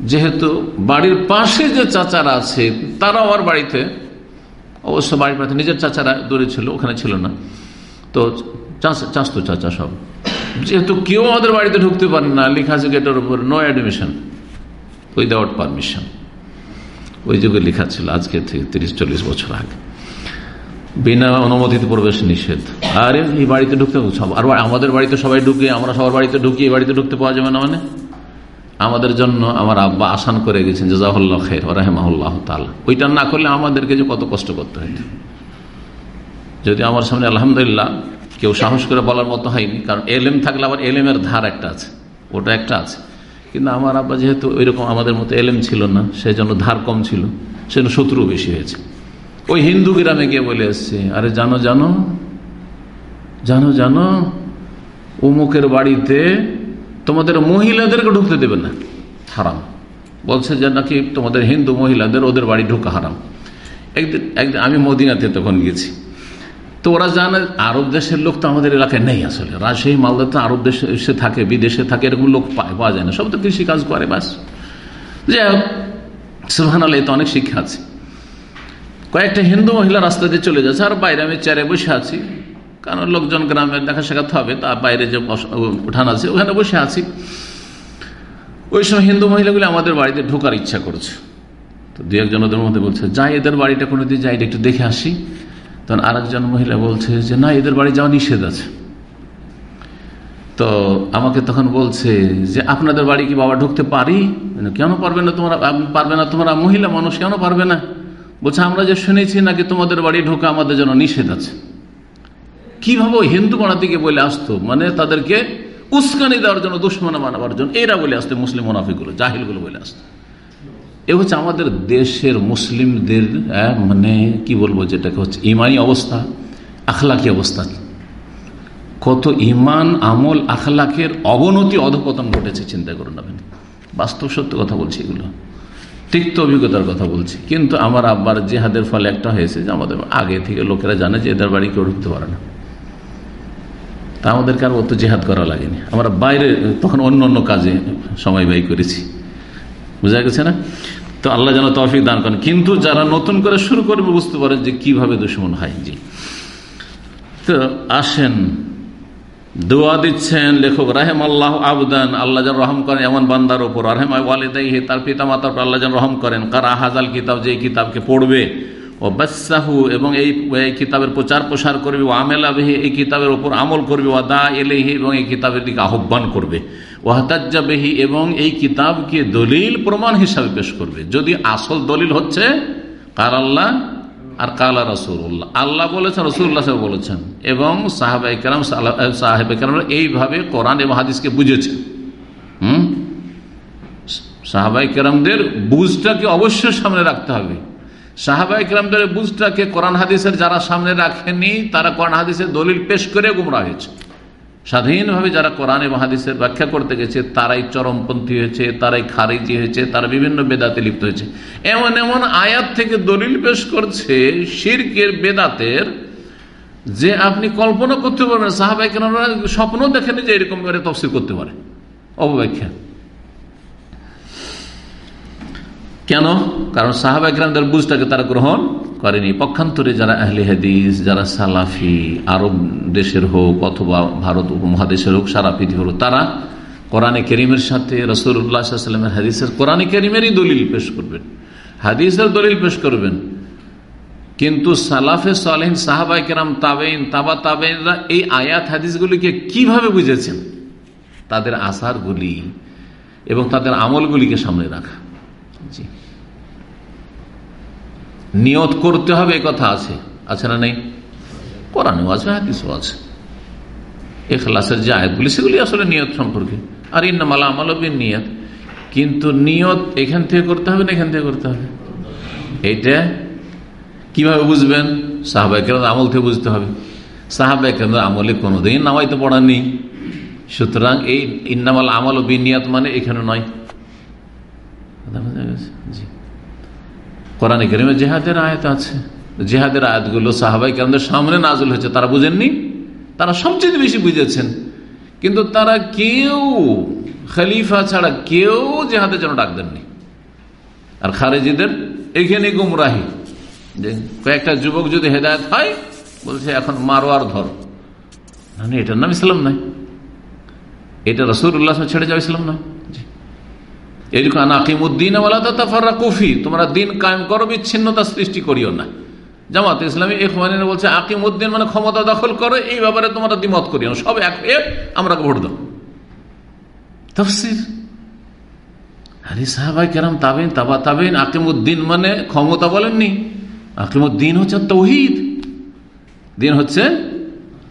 যেহেতু বাড়ির পাশে যে চাচারা আছে তারা আমার বাড়িতে, অবশ্য বাড়ির পাশে, নিজের চাচারা দূরে ছিল, ওখানে ছিল না। তো চাষতো চাচা সব। যেহেতু কেউ আমাদের বাড়িতে ঢুকতে পারে না, লেখা আছে গেটের উপর নো অ্যাডমিশন উইদাউট পারমিশন ওই যুগে লেখা ছিল আজকে থেকে তিরিশ, চল্লিশ বছর আগে। বিনা অনুমতিতে প্রবেশ নিষেধ। আরে, এই বাড়িতে ঢুকতে সব আর আমাদের বাড়িতে সবাই ঢুকে, আমরা সবার বাড়িতে ঢুকি, এই বাড়িতে ঢুকতে পাওয়া যাবে না মানে? আমাদের জন্য আমার আব্বা আসান করে গেছেন জাজাহুল্লাহ খের রাহেমাহুল্লাহ তাল ওইটা না করলে আমাদেরকে যে কত কষ্ট করতে হইত। যদি আমার সামনে আলহামদুলিল্লাহ কেউ সাহস করে বলার মতো হয়নি, কারণ এলএম থাকলে আবার এলএমের ধার একটা আছে, ওটা একটা আছে। কিন্তু আমার আব্বা যেহেতু ওইরকম আমাদের মতো এলএম ছিল না সেই জন্য ধার কম ছিল, সেজন্য শত্রু বেশি হয়েছে। ওই হিন্দু গ্রামে গিয়ে বলে এসছে, আরে জানো জানো জানো জানো, উমুকের বাড়িতে তোমাদের মহিলাদেরকে ঢুকতে দেবে না, হারাম। বলছে যে নাকি তোমাদের হিন্দু মহিলাদের ওদের বাড়ি ঢুকা হারাম। একদিন একদিন আমি মদিনাতে তখন গেছি। তো ওরা জানে, আরব দেশের লোক তো আমাদের এলাকায় নেই আসলে। রাজশাহী, মালদা তো আরব দেশে এসে থাকে, বিদেশে থাকে, এরকম লোক পাওয়া যায় না। সব তো কৃষিকাজ করে, বাস। হোক সুহান আলাই তো অনেক শিক্ষা আছে। কয়েকটা হিন্দু মহিলা রাস্তা দিয়ে চলে যাচ্ছে, আর বাইরে আমি চেয়ারে বসে আছি। কারণ লোকজন গ্রামে দেখা শেখাতে হবে তার বাইরে যে উঠান আছে, ওখানে বসে আছি। ওই সময় হিন্দু মহিলাগুলি আমাদের বাড়িতে ঢোকার ইচ্ছা করছে। তো দু একজন ওদের মধ্যে বলছে, যাই, এদের বাড়িটা কোনো কোনোদিন যাই একটু দেখে আসি। তখন আরেকজন মহিলা বলছে যে, না, এদের বাড়ি যাওয়া নিষেধ আছে। তো আমাকে তখন বলছে যে, আপনাদের বাড়ি কি বাবা ঢুকতে পারি? কেন পারবে না তোমরা? পারবে না তোমরা? মহিলা মানুষ, কেন পারবে না? বলছে, আমরা যে শুনেছি নাকি তোমাদের বাড়ি ঢোকা আমাদের জন্য নিষেধ আছে। কীভাবে হিন্দু দিকে বলে আসতো? মানে তাদেরকে উস্কানি দেওয়ার জন্য, দুশ্মনা বানাবার জন্য। এরা বলে আসতো, মুসলিম মুনাফিগুলো জাহিলগুলো বলে আসতো। এ হচ্ছে আমাদের দেশের মুসলিমদের মানে কি বলব যেটাকে হচ্ছে ইমানি অবস্থা, আখলাকি অবস্থা। কত ইমান, আমল, আখলাকের অবনতি অধপতন ঘটেছে, চিন্তা করুন আপনি। বাস্তব সত্য কথা বলছি এগুলো। তিক্ত অভিজ্ঞতার কথা বলছি। কিন্তু আমার আব্বার জেহাদের ফলে একটা হয়েছে যে আমাদের আগে থেকে লোকেরা জানে যে এদের বাড়ি কেউ ঢুকতে পারে না। তা আমাদেরকে আর অত জেহাদ করা লাগেনি। আমরা বাইরে, তখন অন্য অন্য কাজে সময় ব্যয় করেছি। বোঝা গেছে না? তো আল্লাহ যেন তফিক দান করেন। কিন্তু যারা নতুন করে শুরু করবে, বুঝতে পারেন যে কীভাবে দুশ্মন হয়। জি। তো আসেন, দোয়া দিচ্ছেন লেখক রাহেম আল্লাহ আবদান আল্লাহ যেন রহম করেন এমন বান্দার ওপর রাহেম ওয়ালিদাই তার পিতা মাতার আল্লাহ যেন রহম করেন। কারা হাজাল কিতাব যে কিতাবকে পড়বে। ও বাসাহু এবং এই কিতাবের প্রচার প্রসার করবে। ও আমেলাবিহি এই কিতাবের ওপর আমল করবে। ও দা এলেহি এবং এই কিতাবের দিকে আহ্বান করবে। ও হাতাজ্জাবেহি এবং এই কিতাবকে দলিল প্রমাণ হিসাবে পেশ করবে। যদি আসল দলিল হচ্ছে কার আল্লাহ আর কালা রসুল্লাহ আল্লাহ বলেছেন রসুল্লাহ সাহেব বলেছেন। এবং সাহাবা ইকরাম সাহেব ইকরাম এইভাবে কোরআন এবং হাদিসকে বুঝেছেন হুম? সাহাবা ইকরামদের বুঝটাকে অবশ্যই সামনে রাখতে হবে। সাহাবা ইকরামদের বুঝটাকে কোরআন, হাদিসের যারা সামনে রাখেনি, তারা কোরআন, হাদিসের দলিল পেশ করে গুমরা হয়েছে। স্বাধীনভাবে যারা কোরআনে মহাদিসের হাদিসের ব্যাখ্যা করতে গেছে, তারাই চরমপন্থী হয়েছে, তারাই খারিজি হয়েছে, তারা বিভিন্ন বেদাতে লিপ্ত হয়েছে। এমন এমন আয়াত থেকে দলিল পেশ করছে, শিরকের বেদাতের, যে আপনি কল্পনা করতে পারবেন সাহাবাই কেন স্বপ্ন দেখেনি যে এরকম করে তফসিল করতে পারে। অবব্যাখ্যা কেন? কারণ সাহাবাইকরামদের বুঝটাকে তারা গ্রহণ করেনি। পক্ষান্তরে যারা আহলে হাদিস, যারা সালাফি, আরব দেশের হোক অথবা ভারত উপমহাদেশের হোক, সারা পৃথিবীর হোক, তারা কোরআনে করিমের সাথে রসুল্লাহামের হাদিসের কোরআনে করিমেরই দলিল পেশ করবেন। হাদিসের দলিল পেশ করবেন। কিন্তু সালাফে সালেহিন সাহাবাই কেরাম তাবেন তাবা তাবেনরা এই আয়াত হাদিসগুলিকে কীভাবে বুঝেছেন? তাদের আসারগুলি এবং তাদের আমলগুলিকে সামনে রাখা। জি। নিয়ত করতে হবে কথা আছে। আছে না নেই? কোরআনেও আছে, হাদিসও আছে। এখলাসের যে আয়াতগুলি, সেগুলি আসলে নিয়ত সম্পর্কে। আর ইন্নামালা আমল নিয়ত কিন্তু নিয়ত এখান থেকে করতে হবে না এখান থেকে করতে হবে? এইটা কীভাবে বুঝবেন? সাহাবাই কেন আমল থেকে বুঝতে হবে। সাহাবাই কেন আমলে কোনোদিন নামাই তো নেই। সুতরাং এই ইন্নামাল আমল বিনিয়াত মানে এখানে নয়। জি। কোরআন করিমে জেহাদের আয়াত আছে। জেহাদের আয়াতগুলো সাহাবাই কেরামদের সামনে নাজল হয়েছে। তারা বুঝেননি? তারা সবচেয়ে বেশি বুঝেছেন। কিন্তু তারা কেউ খলিফা ছাড়া কেউ জেহাদের জন্য ডাক দেননি। আর খারেজিদের এখানে গুমরাহি। যে কয়েকটা যুবক যদি হেদায়ত হয়, বলছে, এখন মারো আর ধর। এটার নাম ইসলাম নয়। এটা রসুর উল্লাহ ছেড়ে যাওয়া ইসলাম নয়। এরকম আকিমুদ্দিন কফি তোমরা দিন কায়েম করো, বিচ্ছিন্নতা সৃষ্টি করিও না। জামাত ইসলামী এখমানিনা বলছে, আকিমুদ্দিন মানে ক্ষমতা দখল করো, এই ব্যাপারে তোমরা দ্বিমত করিও সব এক আমরা ভোট দাও তফসির। আরে সাহাবাই কেরাম, তাবেন, তাবা তাবেন, আকিমুদ্দিন মানে ক্ষমতা বলেননি। আকিমুদ্দিন হচ্ছে তৌহিদ। দিন হচ্ছে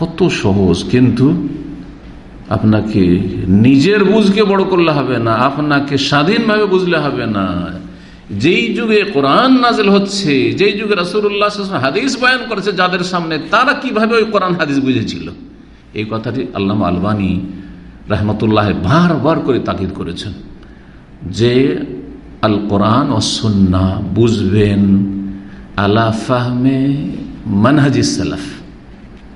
কত সহজ, কিন্তু আপনাকে নিজের বুঝকে বড় করলে হবে না, আপনাকে স্বাধীনভাবে বুঝলে হবে না। যেই যুগে কোরআন নাজেল হচ্ছে, যেই যুগে রাসুল্লাহ হাদিস বয়ান করেছে যাদের সামনে, তারা কীভাবে ওই কোরআন হাদিস বুঝেছিল? এই কথাটি আল্লাহ আলবানী রহমতুল্লাহ বারবার করে তাকিদ করেছেন যে, আল কোরআন অসন্না বুঝবেন আলা ফাহমে মানহাজি সালাফ।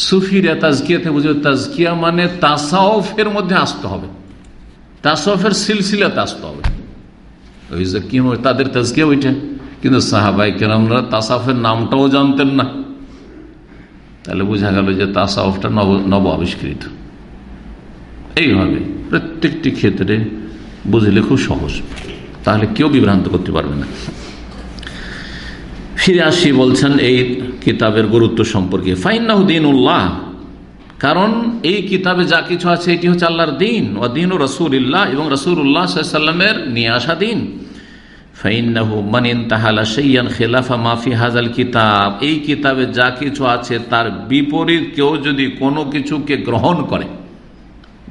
সুফিরা তাজকিয়াতে বুঝবে তাজকিয়া মানে তাসাউফের মধ্যে আসতে হবে। তাসাউফের সিলসিলাতে আসতে হবে। ওই যে কি তাদের তাজকিয়া ওইটা। কিন্তু সাহাবাই কেরামরা তাসাফের নামটাও জানতেন না। তাহলে বোঝা গেল যে তাসাউফটা নব নব আবিষ্কৃত। এইভাবে প্রত্যেকটি ক্ষেত্রে বুঝলে খুব সহজ। তাহলে কেউ বিভ্রান্ত করতে পারবে না। ফিরে আসি বলছেন, এই কিতাবের গুরুত্ব সম্পর্কে। ফাইনাউদ্দিন উল্লাহ কারণ এই কিতাবে যা কিছু আছে, এটি হচ্ছে আল্লাহর দিন ও দিন ও রসুল ইল্লাহ এবং রসুল উল্লাহ সাল্লামের নিয়ে আসা দিন। তাহালা খেলাফা কিতাব, এই কিতাবে যা কিছু আছে, তার বিপরীত কেউ যদি কোনো কিছুকে গ্রহণ করে,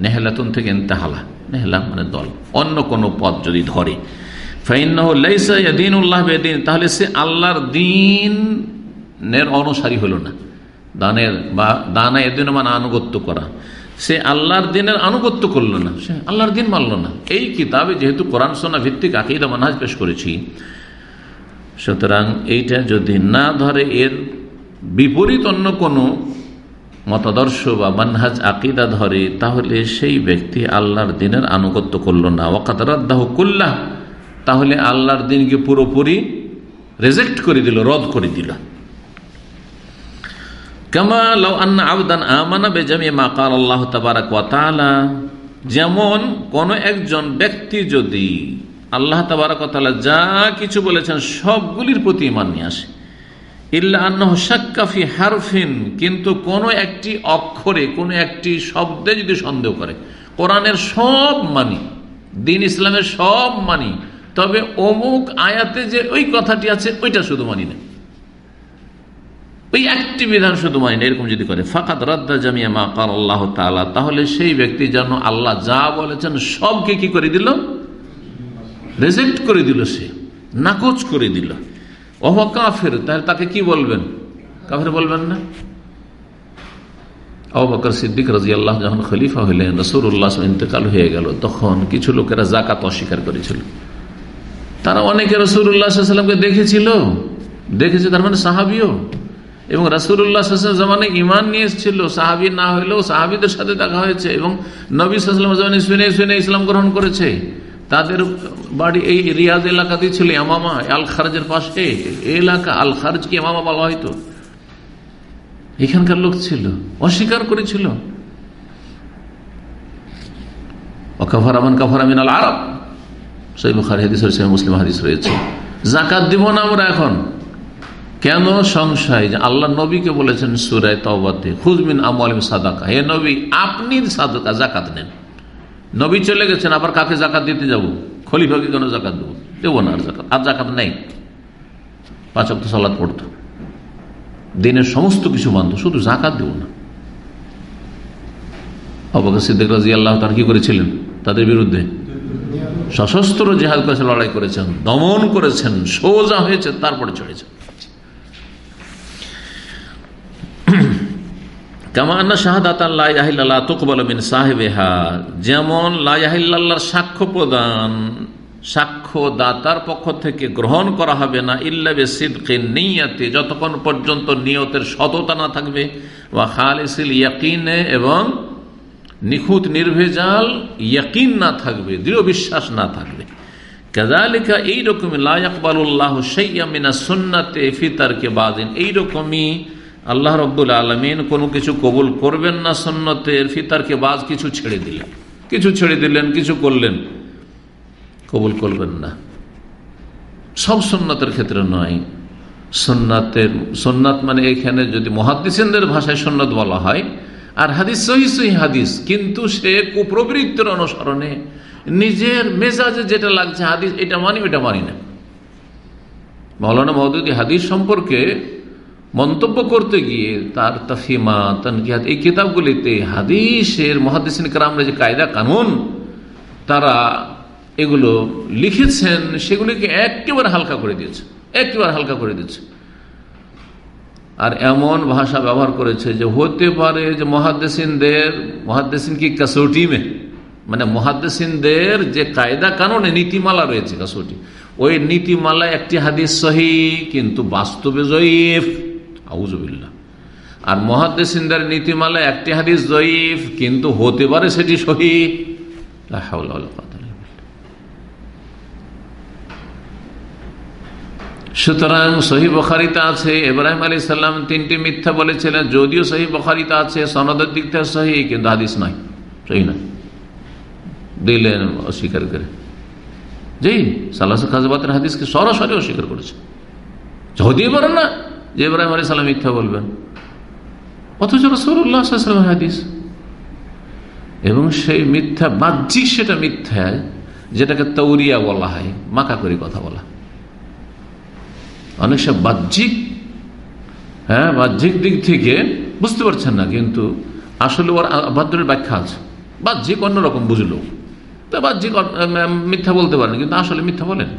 নেহলাতুন থেকে নেহলা মানে দল, অন্য কোনো পথ যদি ধরে। বেদিন তাহলে সে আল্লাহর দিনের অনুসারী হলো না। দানের বা দানা এদিন মানে আনুগত্য করা। সে আল্লাহর দিনের আনুগত্য করল না। সে আল্লাহর দিন মানল না। এই কিতাবে যেহেতু কোরআন সোনা ভিত্তিক আকিদা, মানহাজ পেশ করেছি, সুতরাং এইটা যদি না ধরে, এর বিপরীত অন্য কোনো মতাদর্শ বা মানহাজ আকিদা ধরে, তাহলে সেই ব্যক্তি আল্লাহর দিনের আনুগত্য করল না। ওকাতারাদ্দাহ কুল্লাহ। তাহলে আল্লাহর দিনকে পুরোপুরি রেজেক্ট করে দিল, রদ করে দিল। যেমন কোন একজন ব্যক্তি যদি আল্লাহ তাবারকতালা যা কিছু বলেছেন সবগুলির প্রতি ইমান নিয়ে আসে। ইল্লাফি হারফিন, কিন্তু কোন একটি অক্ষরে, কোন একটি শব্দে যদি সন্দেহ করে, কোরআনের সব মানি, দিন ইসলামের সব মানি তবে অমুক আয়াতে যে ওই কথাটি আছে, ওইটা শুধু মানি না। ওই একটি বিধান শুধু মানি না, এরকম যদি করে ফাঁকাত রদ্দা জামিয়া মা কাল আল্লাহ তালা তাহলে সেই ব্যক্তি যেন আল্লাহ যা বলেছেন সবকে কি করে দিল? রেজেক্ট করে দিল সে, নাকচ করে দিল। অহ কাফের, তাহলে তাকে কি বলবেন? কাফের বলবেন না। আবকর সিদ্দিক রাজি আল্লাহ যখন খলিফা হইলেন রসুল্লাহ ইন্তেকাল হয়ে গেল, তখন কিছু লোকেরা জাকাত অস্বীকার করেছিল। তারা অনেকে রসুল্লাহামকে দেখেছিল। দেখেছে, তার মানে সাহাবিও। এবং রাসুল্লাহ জামানে ইমান নিয়ে এসেছিল। সাহাবি না হইলেও সাহাবিদের সাথে দেখা হয়েছে এবং নবী সাল্লাম জামানে শুনে শুনে ইসলাম গ্রহণ করেছে। তাদের বাড়ি এই রিয়াজ এলাকাতেই ছিল এমামা আল খারজের পাশে এলাকা আল খারজ কি আমামা বলা হয়তো? এখানকার লোক ছিল, অস্বীকার করেছিল। অকাফার আমান কাফার আমিন আল আরব। সেই বুখারি হাদিস রয়েছে মুসলিম হাদিস রয়েছে। জাকাত দিব না আমরা এখন? কেন সংশয়? যে আল্লাহ নবীকে বলেছেন সুরায় তবাতে খুজমিন আমলিম সাদাকা। হে নবী, আপনি সাদাকা জাকাত নেন। নবী চলে গেছেন, আবার কাকে জাকাত দিতে যাব? খলিফাকে কেন জাকাত দেবো? দেবো না আর জাকাত আর জাকাত নেই। পাঁচ অক্ট সালাদ পড়তো। দিনের সমস্ত কিছু মানত, শুধু জাকাত দেব না। অবকাশ সিদ্দিক রাজি আল্লাহ তার কি করেছিলেন? তাদের বিরুদ্ধে সশস্ত্র জেহাদ করেছে, লড়াই করেছেন, দমন করেছেন, সোজা হয়েছে, তারপরে চলেছেন কামান্না শাহাদাত আল্লাহ তুকবাল মিন সাহেবেহা, যেমন লাহিল্লাহর সাক্ষ্য প্রদান সাক্ষ্য দাতার পক্ষ থেকে গ্রহণ করা হবে না ইল্লাবে সিদ্কে নিয়াতে, যতক্ষণ পর্যন্ত নিয়তের সততা না থাকবে বা খালিসিল ইয়াকিনে এবং নিখুঁত নির্ভেজাল ইয়াকিন না থাকবে, দৃঢ় বিশ্বাস না থাকবে। কাজালিকা এইরকমই লাকবাল্লাহ সৈয়ামিনা সুন্নাতে ফিতারকে বাদিন। এইরকমই আল্লাহ রব্বুল আলমিন কোনো কিছু কবুল করবেন না সন্ন্যতের ফিতারকে বাজ কিছু ছেড়ে দিলেন। কিছু ছেড়ে দিলেন, কিছু করলেন, কবুল করবেন না। সব সন্ন্যতের ক্ষেত্রে নয়। সন্ন্যতের সন্ন্যত মানে এখানে যদি মহাদিসেনদের ভাষায় সন্ন্যত বলা হয় আর হাদিস সহি সহি হাদিস। কিন্তু সে কুপ্রবৃত্তির অনুসরণে নিজের মেজাজে যেটা লাগছে হাদিস, এটা মানি, ওইটা মানি না। মৌলানা মহদুদি হাদিস সম্পর্কে মন্তব্য করতে গিয়ে তার তাফিমা তানকিহাত, এই কিতাবগুলিতে হাদিসের মহাদিসিন কারামরা যে কায়দা, কানুন, তারা এগুলো লিখেছেন, সেগুলিকে একেবারে হালকা করে দিয়েছে। একেবারে হালকা করে দিয়েছে। আর এমন ভাষা ব্যবহার করেছে যে হতে পারে যে মহাদ্দেসিনদের মহাদ্দেসিন কি কাসৌটি মে? মানে মহাদ্দেসিনদের যে কায়দা কানুনে নীতিমালা রয়েছে কাসৌটি। ওই নীতিমালা একটি হাদিস সহি, কিন্তু বাস্তবে জয়ীফ। আউজবিল্লা আর মহাদ্দেসিনদের নীতিমালা একটি হাদিস জয়ীফ, কিন্তু হতে পারে সেটি সহি। সুতরাং সহি বখারিতে আছে, ইব্রাহিম আলী সাল্লাম তিনটি মিথ্যা বলেছিলেন, যদিও সহি বখারিতা আছে, সনদের দিক থেকে সহি, কিন্তু হাদিস নয় সহি না দিলেন অস্বীকার করে। জি সাল্লাহ খাজবাতের হাদিসকে সরাসরি অস্বীকার করেছে। হতেই পারেন না যে ইব্রাহিম আলী সাল্লাম মিথ্যা বলবেন। অথচ রসুল্লাহ হাদিস। এবং সেই মিথ্যা বাহ্যিক সেটা মিথ্যা, যেটাকে তৌরিয়া বলা হয়, মাকা করে কথা বলা। অনেক সব বাহ্যিক হ্যাঁ বাহ্যিক দিক থেকে বুঝতে পারছেন না, কিন্তু আসলে ওর ভদ্রের ব্যাখ্যা আছে। বাহ্যিক অন্যরকম বুঝলো তা বাহ্যিক মিথ্যা বলতে পারেন, কিন্তু আসলে মিথ্যা বলেন।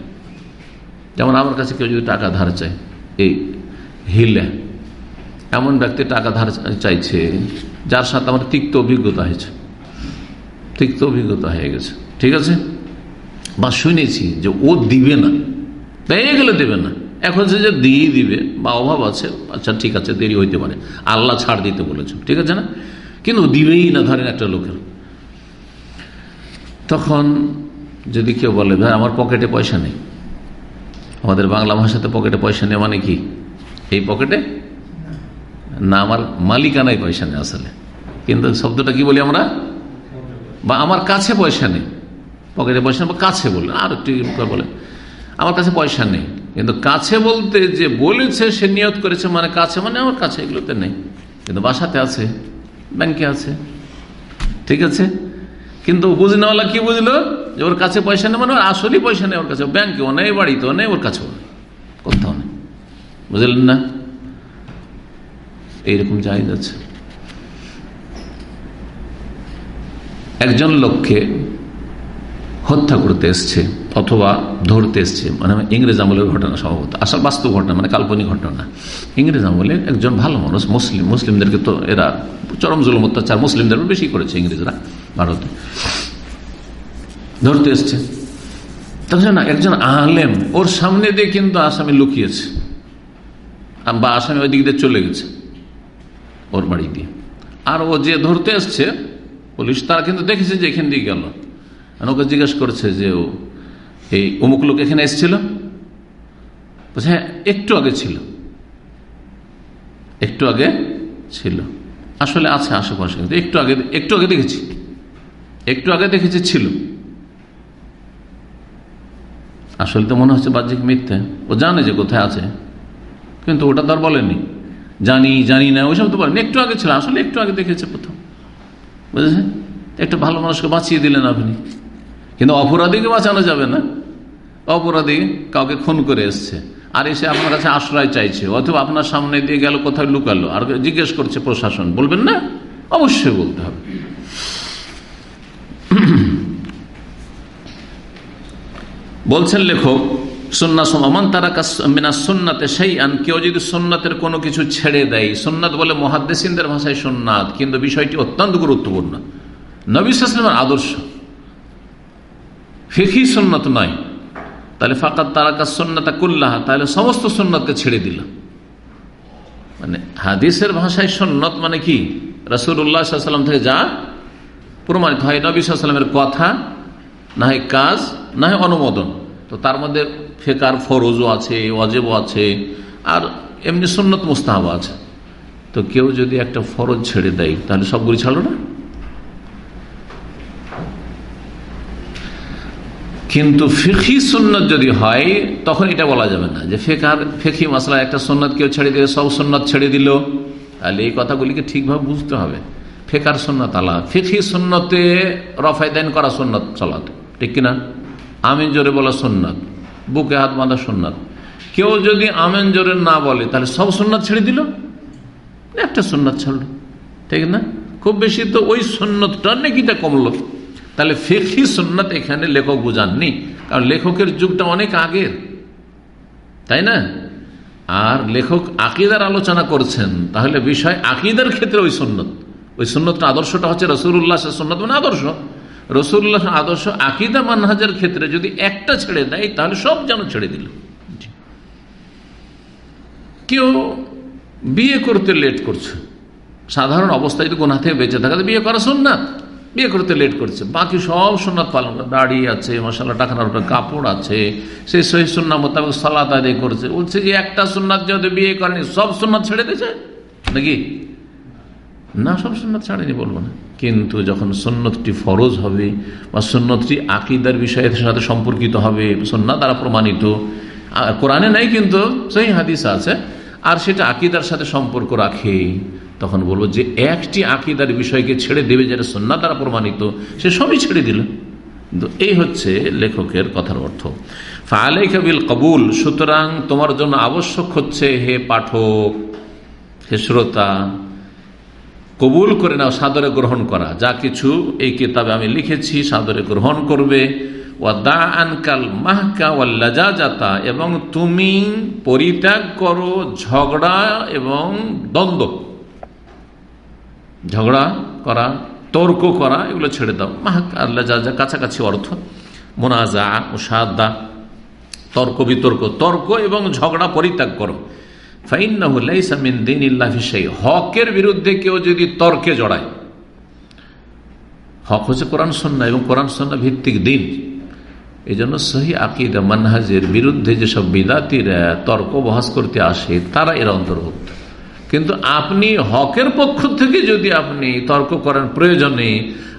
যেমন আমার কাছে কেউ যদি টাকা ধার চায়, এই হিলে, এমন ব্যক্তি টাকা ধার চাইছে, যার সাথে আমার তিক্ত অভিজ্ঞতা হয়েছে। তিক্ত অভিজ্ঞতা হয়ে গেছে। ঠিক আছে? বা শুনেছি যে ও দিবে না। পেয়ে গেলে দেবে না। এখন সে যে দিয়ে দিবে বা অভাব আছে আচ্ছা ঠিক আছে, দেরি হইতে পারে। আল্লাহ ছাড় দিতে বলেছে। ঠিক আছে না? কিন্তু দিবেই না ধরেন একটা লোকের। তখন যদি কেউ বলে ভাই আমার পকেটে পয়সা নেই। আমাদের বাংলা ভাষাতে পকেটে পয়সা নেই মানে কি? এই পকেটে? না, আমার মালিকানায় পয়সা নেই আসলে। কিন্তু শব্দটা কি বলি আমরা? বা আমার কাছে পয়সা নেই। পকেটে পয়সা বা কাছে বলে, আর একটু বলে। আমার কাছে পয়সা নেই। কিন্তু কাছে বলতে যে বলেছে, সে নিয়ত করেছে মানে কাছে মানে আমার কাছে এগুলোতে নেই। কিন্তু বাসাতে আছে, ব্যাংকে আছে, ঠিক আছে? কিন্তু বুঝনেওয়ালা কি বুঝলো? যে ওর কাছে পয়সা নেই মানে ওর আসলেই পয়সা নেই ওর কাছে। ব্যাংকেও নেই বাড়িতেও নেই, ওর কাছেও নেই, কোথাও নেই। বুঝলেন না? এইরকম জায়গ আছে। একজন লোককে হত্যা করতে এসছে অথবা ধরতে এসছে। মানে ইংরেজ আমলের ঘটনা সম্ভবত আসল বাস্তব ঘটনা মানে কাল্পনিক ঘটনা। ইংরেজ আমলে একজন ভালো মানুষ, মুসলিম, মুসলিমদেরকে তো এরা চরম জুলম, অত্যাচার মুসলিমদের বেশি করেছে ইংরেজরা ভারতে। ধরতে এসছে। তখন না, একজন আলেম, ওর সামনে দিয়ে কিন্তু আসামি লুকিয়েছে। বা আসামি ওই দিক দিয়ে চলে গেছে ওর বাড়ি দিয়ে। আর ও যে ধরতে এসছে, পুলিশ, তারা কিন্তু দেখেছে যে এখান দিয়ে গেল। ওকে জিজ্ঞেস করছে যে ও, এই অমুক লোক এখানে এসেছিল? হ্যাঁ একটু আগে ছিল। একটু আগে ছিল। আসলে আছে আশেপাশে। কিন্তু একটু আগে একটু আগে দেখেছি। একটু আগে দেখেছি ছিল। আসলে তো মনে হচ্ছে বাহ্যিক মিথ্যে। ও জানে যে কোথায় আছে। কিন্তু ওটা তো আর বলেনি। জানি জানি না, ওইসব তো বলেন। একটু আগে ছিল। আসলে একটু আগে দেখেছে প্রথম। বুঝেছেন? একটা ভালো মানুষকে বাঁচিয়ে দিলেন আপনি। কিন্তু অপরাধীকে বাঁচানো যাবে না? অপরাধী কাউকে খুন করে এসছে। আর এসে আপনার কাছে আশ্রয় চাইছে, অথবা আপনার সামনে দিয়ে গেল, কোথায় লুকালো, আর জিজ্ঞেস করছে প্রশাসন। বলবেন না? অবশ্যই বলতে হবে। বলছেন লেখক তারা মিনা সন্নাতে সেই আন কেউ যদি কোনো কিছু ছেড়ে দেয় বলে ভাষায় কিন্তু বিষয়টি অত্যন্ত গুরুত্বপূর্ণ। আদর্শ। ফিখি সন্ন্যত নয় তাহলে ফাঁকাত তারাকা সন্ন্যতা কুল্লাহা, তাহলে সমস্ত সন্ন্যতকে ছেড়ে দিল মানে হাদিসের ভাষায় সন্ন্যত মানে কি? রসুল্লাহ সাল্লাম থেকে যা প্রমাণিত হয়, নবী সাল্লামের কথা, না হয় কাজ, না হয় অনুমোদন। তো তার মধ্যে ফেকার ফরজও আছে অজেবও আছে, আর এমনি সন্ন্যত মুস্তাহাব আছে। তো কেউ যদি একটা ফরজ ছেড়ে দেয়, তাহলে সবগুলি ছাড়ো না? কিন্তু ফেকি সুন্নত যদি হয়, তখন এটা বলা যাবে না। যে ফেকার ফেকি মশলা একটা সন্ন্যত কেউ ছেড়ে দিলে, সব সন্ন্যত ছেড়ে দিল। তাহলে এই কথাগুলিকে ঠিকভাবে বুঝতে হবে। ফেকার সন্ন্যত আলা। ফেকি সন্ন্যতে রফায় দেন করা সন্ন্যত চলাত ঠিক কিনা? আমিন জোরে বলা সন্ন্যত বুকে হাত বাঁধা সন্ন্যত কেউ যদি আমেন জোরে না বলে, তাহলে সব সুন্নাত ছেড়ে দিল? একটা সুন্নাত ছাড়লো। ঠিক না? খুব বেশি তো ওই সন্ন্যতটা নেকিটা কমলো। তাহলে ফেকি সুন্নাত এখানে লেখক বুঝাননি। কারণ লেখকের যুগটা অনেক আগের। তাই না? আর লেখক আকিদার আলোচনা করছেন তাহলে বিষয় আকিদার ক্ষেত্রে ওই সন্ন্যত ওই সন্ন্যতটা আদর্শটা হচ্ছে রসুল্লাহ সন্ন্যত মানে আদর্শ। রসুল্লাহ আদর্শ আকিদা মানহাজের ক্ষেত্রে যদি একটা ছেড়ে দেয় তাহলে সব যেন ছেড়ে দিল। কেউ বিয়ে করতে লেট করছে। সাধারণ অবস্থায় যদি গোনা থেকে বেঁচে থাকে বিয়ে করা সোননাথ বিয়ে করতে লেট করছে। বাকি সব সোননাথ পালন দাড়ি আছে মশালা টাকার উপরে কাপড় আছে, সে সহি সুন্না মোতাবেক সালাত আদায় করছে। বলছে যে একটা সুন্নাথ যেহেতু বিয়ে করেনি, সব সুন্নাথ ছেড়ে দিয়েছে? নাকি? না, সব সুন্নাত ছাড়েনি বলব না। কিন্তু যখন সন্ন্যতটি ফরজ হবে বা সন্ন্যতটি আকিদার বিষয়ের সাথে সম্পর্কিত হবে সন্না দ্বারা প্রমাণিত কোরআনে নাই কিন্তু সেই হাদিস আছে, আর সেটা আকিদার সাথে সম্পর্ক রাখে। তখন বলব যে একটি আকিদার বিষয়কে ছেড়ে দেবে যেটা সন্না দ্বারা প্রমাণিত, সে সবই ছেড়ে দিল। কিন্তু এই হচ্ছে লেখকের কথার অর্থ। ফালে কাবিল কবুল, সুতরাং তোমার জন্য আবশ্যক হচ্ছে হে পাঠক, হে শ্রোতা, কবুল করে নাও, সাদরে গ্রহণ করা। যা কিছু এই কিতাবে আমি লিখেছি, সাদরে গ্রহণ করবে। দা আনকাল মাহকা ওয়াল্লাজা জাতা এবং তুমি পরিত্যাগ করো ঝগড়া এবং দ্বন্দ্ব। ঝগড়া করা, তর্ক করা, এগুলো ছেড়ে দাও। মাহাক, আল্লাহ যা যা কাছাকাছি অর্থ। মোনাজা ও সাদা তর্ক, বিতর্ক। তর্ক এবং ঝগড়া পরিত্যাগ করো। হকের বিরুদ্ধে কেউ যদি তর্কে জড়ায়, হক হচ্ছে কোরআন সন্না এবং কোরআন সন্না ভিত্তিক দিন। এই জন্য সহি আকিদা, মানহাজের বিরুদ্ধে যেসব বিদাতিরা তর্ক বহাস করতে আসে, তারা এর অন্তর্ভুক্ত। কিন্তু আপনি হকের পক্ষ থেকে যদি আপনি তর্ক করেন প্রয়োজনে,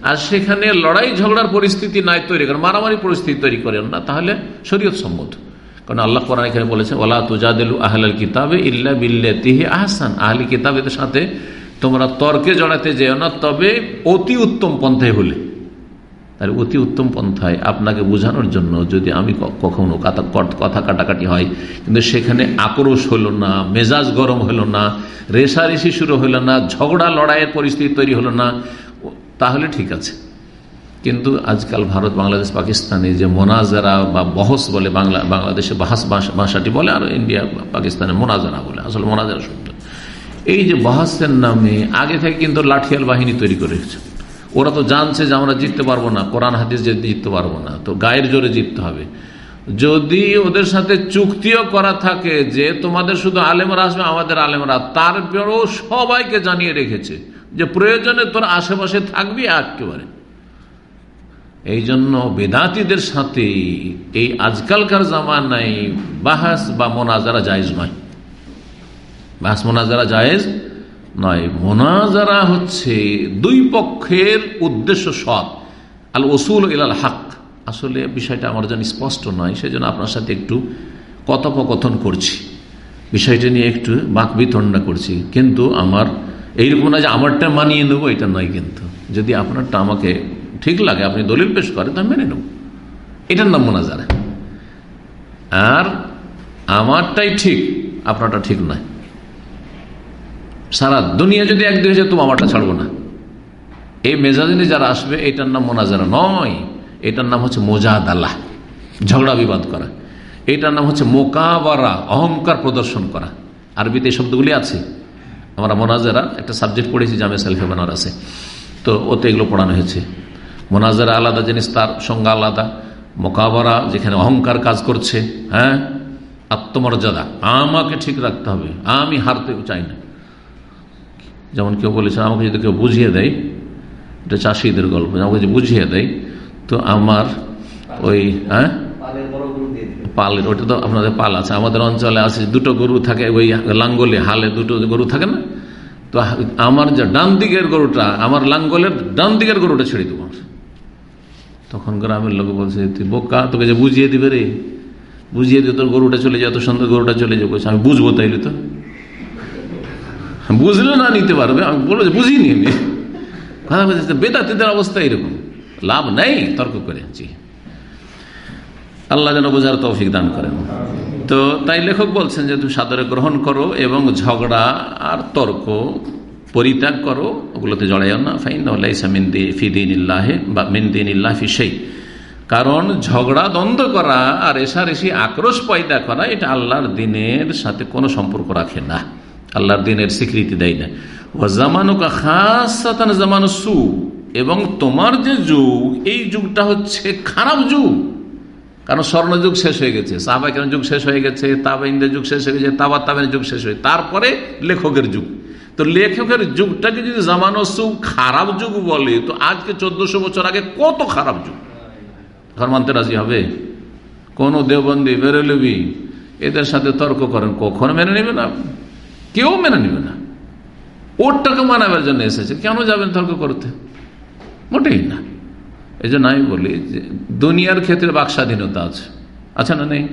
আর সেখানে লড়াই ঝগড়ার পরিস্থিতি নাই তৈরি করেন, মারামারি পরিস্থিতি তৈরি করেন না, তাহলে শরীয়ত সম্মত। কারণ আল্লাহ কোরআন এখানে বলেছে ওলা তুজাদিলু আহলাল কিতাবে ইল্লা বিল্লাতিহি আহসান। আহলি কিতাবের সাথে তোমরা তর্কে জড়াতে যেও না, তবে অতি উত্তম পন্থায় হলে। তাহলে অতি উত্তম পন্থায় আপনাকে বোঝানোর জন্য যদি আমি কখনো কথা কাটাকাটি হয়। কিন্তু সেখানে আক্রোশ হলো না, মেজাজ গরম হলো না, রেশারেশি শুরু হলো না, ঝগড়া লড়াইয়ের পরিস্থিতি তৈরি হলো না তাহলে ঠিক আছে। কিন্তু আজকাল ভারত, বাংলাদেশ, পাকিস্তানে যে মোনাজারা বা বহস বলে বাংলা বাংলাদেশে বাহাস ভাষাটি বলে, আর ইন্ডিয়া পাকিস্তানে মোনাজারা বলে, আসলে মোনাজারা শব্দ। এই যে বাহাসের নামে আগে থেকে কিন্তু লাঠিয়াল বাহিনী তৈরি করে রেখেছে ওরা তো জানছে যে আমরা জিততে পারব না, কোরআন, হাদিস যে জিততে পারব না, তো গায়ের জোরে জিততে হবে। যদি ওদের সাথে চুক্তিও করা থাকে যে তোমাদের শুধু আলেমরা আসবে, আমাদের আলেমরা, তারপরেও সবাইকে জানিয়ে রেখেছে যে প্রয়োজনে তোর আশেপাশে থাকবি একেবারে। এই জন্য বেদাতিদের সাথে এই আজকালকার জামানায় বাহাস বা মোনাজারা জায়েজ নয়। বাহাস, মোনাজারা জায়েজ নয়, মোনাজারা হচ্ছে দুই পক্ষের উদ্দেশ্য সৎ। আল ওসুল ইলাল হাক। আসলে বিষয়টা আমার জন্য স্পষ্ট নয় সেই জন্য আপনার সাথে একটু কথোপকথন করছি। বিষয়টা নিয়ে একটু বাক বিতণ্ডা করছি। কিন্তু আমার এইরকম না যে আমারটা মানিয়ে নেব, এটা নয় কিন্তু। যদি আপনারটা আমাকে ঠিক লাগে, আপনি দলিল পেশ করেন তা মেনে নেব। এটার নাম মোনাজারা। আর আমারটাই ঠিক, আপনারটা ঠিক নয়। সারা দুনিয়া যদি এক দুই তুমি আমারটা ছাড়বো না। এই মেজাজিনে যারা আসবে, এটার নাম মোনাজারা নয়। এটার নাম হচ্ছে মোজাদ আল্লাহ ঝগড়া বিবাদ করা। এটার নাম হচ্ছে মোকাবারা, অহংকার প্রদর্শন করা। আরবিতে এই শব্দগুলি আছে। আমরা মোনাজারা, একটা সাবজেক্ট পড়েছি, জামে সালফে আছে তো ওতে এগুলো পড়ানো হয়েছে। মোনাজারা আলাদা জিনিস, তার সংজ্ঞা আলাদা। মোকাবারা, যেখানে অহংকার কাজ করছে হ্যাঁ? আত্মমর্যাদা, আমাকে ঠিক রাখতে হবে। আমি হারতে চাই না। যেমন কেউ বলেছে আমাকে যদি কেউ বুঝিয়ে দেয় এটা চাষিদের গল্প আমাকে যদি বুঝিয়ে দেয় তো আমার ওই হ্যাঁ? পালের ওটা তো আপনাদের পাল আছে আমাদের অঞ্চলে আছে দুটো গরু থাকে ওই লাঙ্গলে হালে দুটো গরু থাকে না? তো আমার যে ডান দিকের গরুটা আমার লাঙ্গলের ডান দিকের গরুটা ছেড়ে দেবো তখন গ্রামের লোক বলছে তুই বোকা তোকে যে বুঝিয়ে দিবে রে বুঝিয়ে দিয়ে তোর গরুটা চলে যায় তোর সন্ধ্যে গরুটা চলে যাব আমি বুঝব তাইলে তো। বুঝলে না নিতে পারবে, আমি বলব যে বুঝিয়ে নিয়ে নি কথা বলছে বেদাতিদের অবস্থা এরকম। লাভ নেই তর্ক করে, জি। আল্লাহ যেন বোঝার তৌফিক দান করেন। তো তাই লেখক বলছেন যে তুমি সাদরে গ্রহণ করো এবং ঝগড়া আর তর্ক পরিত্যাগ করো, ওগুলোতে জড়াইও না। ফাইন ফিদিন ইল্লাহে বা মিনদিন ফিসেই কারণ ঝগড়া, দ্বন্দ্ব করা আর এসি আক্রোশ পয়দা করা, এটা আল্লাহর দিনের সাথে কোনো সম্পর্ক রাখে না। আল্লাহর দিনের স্বীকৃতি দেয় না। ও জামানুকা খাস জামানু সু, এবং তোমার যে যুগ, এই যুগটা হচ্ছে খারাপ যুগ। কারণ স্বর্ণযুগ শেষ হয়ে গেছে সাহবাকের যুগ শেষ হয়ে গেছে তাবাইনদের যুগ শেষ হয়ে গেছে তাবা তাবের যুগ শেষ হয়ে তারপরে লেখকের যুগ। তো লেখকের যুগটাকে যদি জামানো সুখ খারাপ যুগ বলে, তো আজকে চোদ্দশো বছর আগে কত খারাপ যুগ? ঘর মানতে রাজি হবে? কোন দেবন্দি বেরোলবি? এদের সাথে তর্ক করেন, কখনো মেনে নেবে না? কেউ মেনে নেবে না। ওরটাকে মানাবার জন্য এসেছে। কেন যাবেন তর্ক করতে? মোটেই না। এই জন্য আমি বলি যে, দুনিয়ার ক্ষেত্রে বাক স্বাধীনতা আছে। আছে না নেই?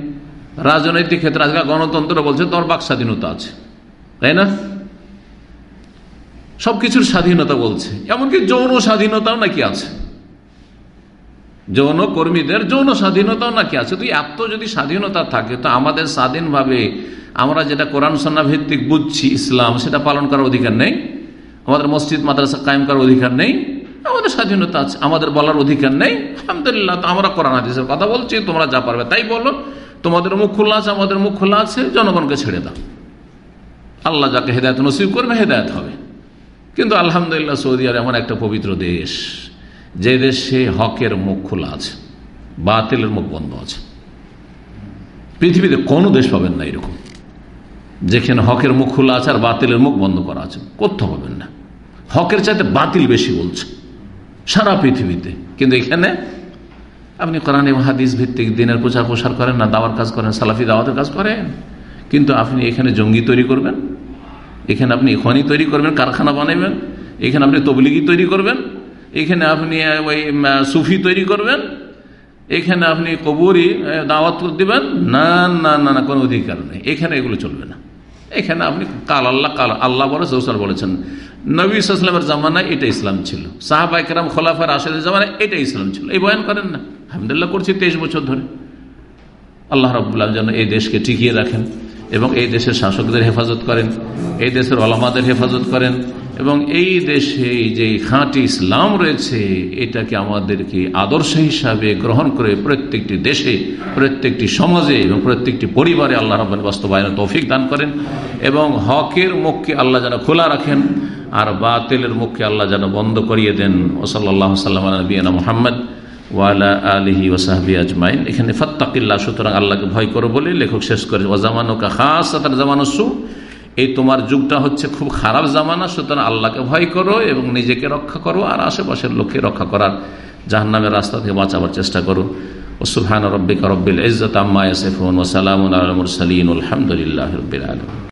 রাজনৈতিক ক্ষেত্রে আজকাল গণতন্ত্র বলছে, তোর বাক স্বাধীনতা আছে। তাই না? সবকিছুর স্বাধীনতা বলছে। এমনকি যৌন স্বাধীনতাও নাকি আছে। যৌন কর্মীদের যৌন স্বাধীনতাও নাকি আছে? তুই এত যদি স্বাধীনতা থাকে, তো আমাদের স্বাধীনভাবে আমরা যেটা কোরআন সন্না ভিত্তিক বুঝছি ইসলাম, সেটা পালন করার অধিকার নেই। আমাদের মসজিদ, মাদ্রাসা কায়েম করার অধিকার নেই। আমাদের স্বাধীনতা আছে, আমাদের বলার অধিকার নেই। আলহামদুলিল্লাহ, তো আমরা কোরআন, হাদিসের কথা বলছি, তোমরা যা পারবে তাই বলো। তোমাদের মুখ খোলা আছে, আমাদের মুখ খোলা আছে, জনগণকে ছেড়ে দাও। আল্লাহ যাকে হেদায়ত নসিব করবে, হেদায়ত হবে। কিন্তু আলহামদুলিল্লাহ সৌদি আরব এমন একটা পবিত্র দেশ। যে দেশে হকের মুখ খোলা আছে, বাতিলের মুখ বন্ধ আছে, পৃথিবীতে কোনো দেশ পাবেন না এরকম। যেখানে হকের মুখ খোলা আছে আর বাতিলের মুখ বন্ধ করা আছে, কোথাও পাবেন না। হকের চাইতে বাতিল বেশি বলছে, সারা পৃথিবীতে। কিন্তু এখানে আপনি কোরআন হাদিস ভিত্তিক দিনের প্রচার প্রসার করেন না, দাওয়ার কাজ করেন, সালাফি দাওয়াতের কাজ করেন। কিন্তু আপনি এখানে জঙ্গি তৈরি করবেন, এখানে আপনি খনি তৈরি করবেন, কারখানা বানাবেন, এখানে আপনি তবলিগি তৈরি করবেন এখানে আপনি ওই সুফি তৈরি করবেন। এখানে আপনি কবুরি দাওয়াত দিবেন। না না না না, কোনো অধিকার নেই। এখানে এগুলো চলবে না। এখানে আপনি কাল আল্লাহ কাল আল্লাহ বলে সৌসাল বলেছেন, নবী ইসলামের জামানায় এটা ইসলাম ছিল। সাহাবাইকেরাম খোলাফার আশেদের জামানায় এটা ইসলাম ছিল। এই বয়ান করেন না। আলহামদুলিল্লাহ করছি তেইশ বছর ধরে। আল্লাহ রবুল্লাহ যেন এই দেশকে টিকিয়ে রাখেন এবং এই দেশের শাসকদের হেফাজত করেন, এই দেশের অলমাদের হেফাজত করেন এবং এই দেশে যে খাঁটি ইসলাম রয়েছে, এটাকে আমাদেরকে আদর্শ হিসাবে গ্রহণ করে প্রত্যেকটি দেশে, প্রত্যেকটি সমাজে এবং প্রত্যেকটি পরিবারে আল্লাহ রব্বান বাস্তবায়ন তৌফিক দান করেন এবং হকের মুখকে আল্লাহ যেন খোলা রাখেন আর বাতিলের মুখকে আল্লাহ যেন বন্ধ করিয়ে দেন। ওসল্লাহ সাল্লাম নবীনা মোহাম্মদ ওয়ালা আলহি ওসাহাবি আজমাইন। এখানে ফত্তাকিল্লা সুতরাং আল্লাহকে ভয় করো বলে লেখক শেষ করে ওজামানুকা খাস তার জামানসু এই তোমার যুগটা হচ্ছে খুব খারাপ জামানা, সুতরাং আল্লাহকে ভয় করো এবং নিজেকে রক্ষা করো আর আশেপাশের লোককে রক্ষা করার জাহান্নামের রাস্তা থেকে বাঁচাবার চেষ্টা করো। ও সুহান রব্বিকা রব্বিল ইজ্জত আম্মা ইয়াসিফুন, ওয়া সালামুন আলাল মুরসালিন আলহামদুলিল্লাহি রাব্বিল আলামিন।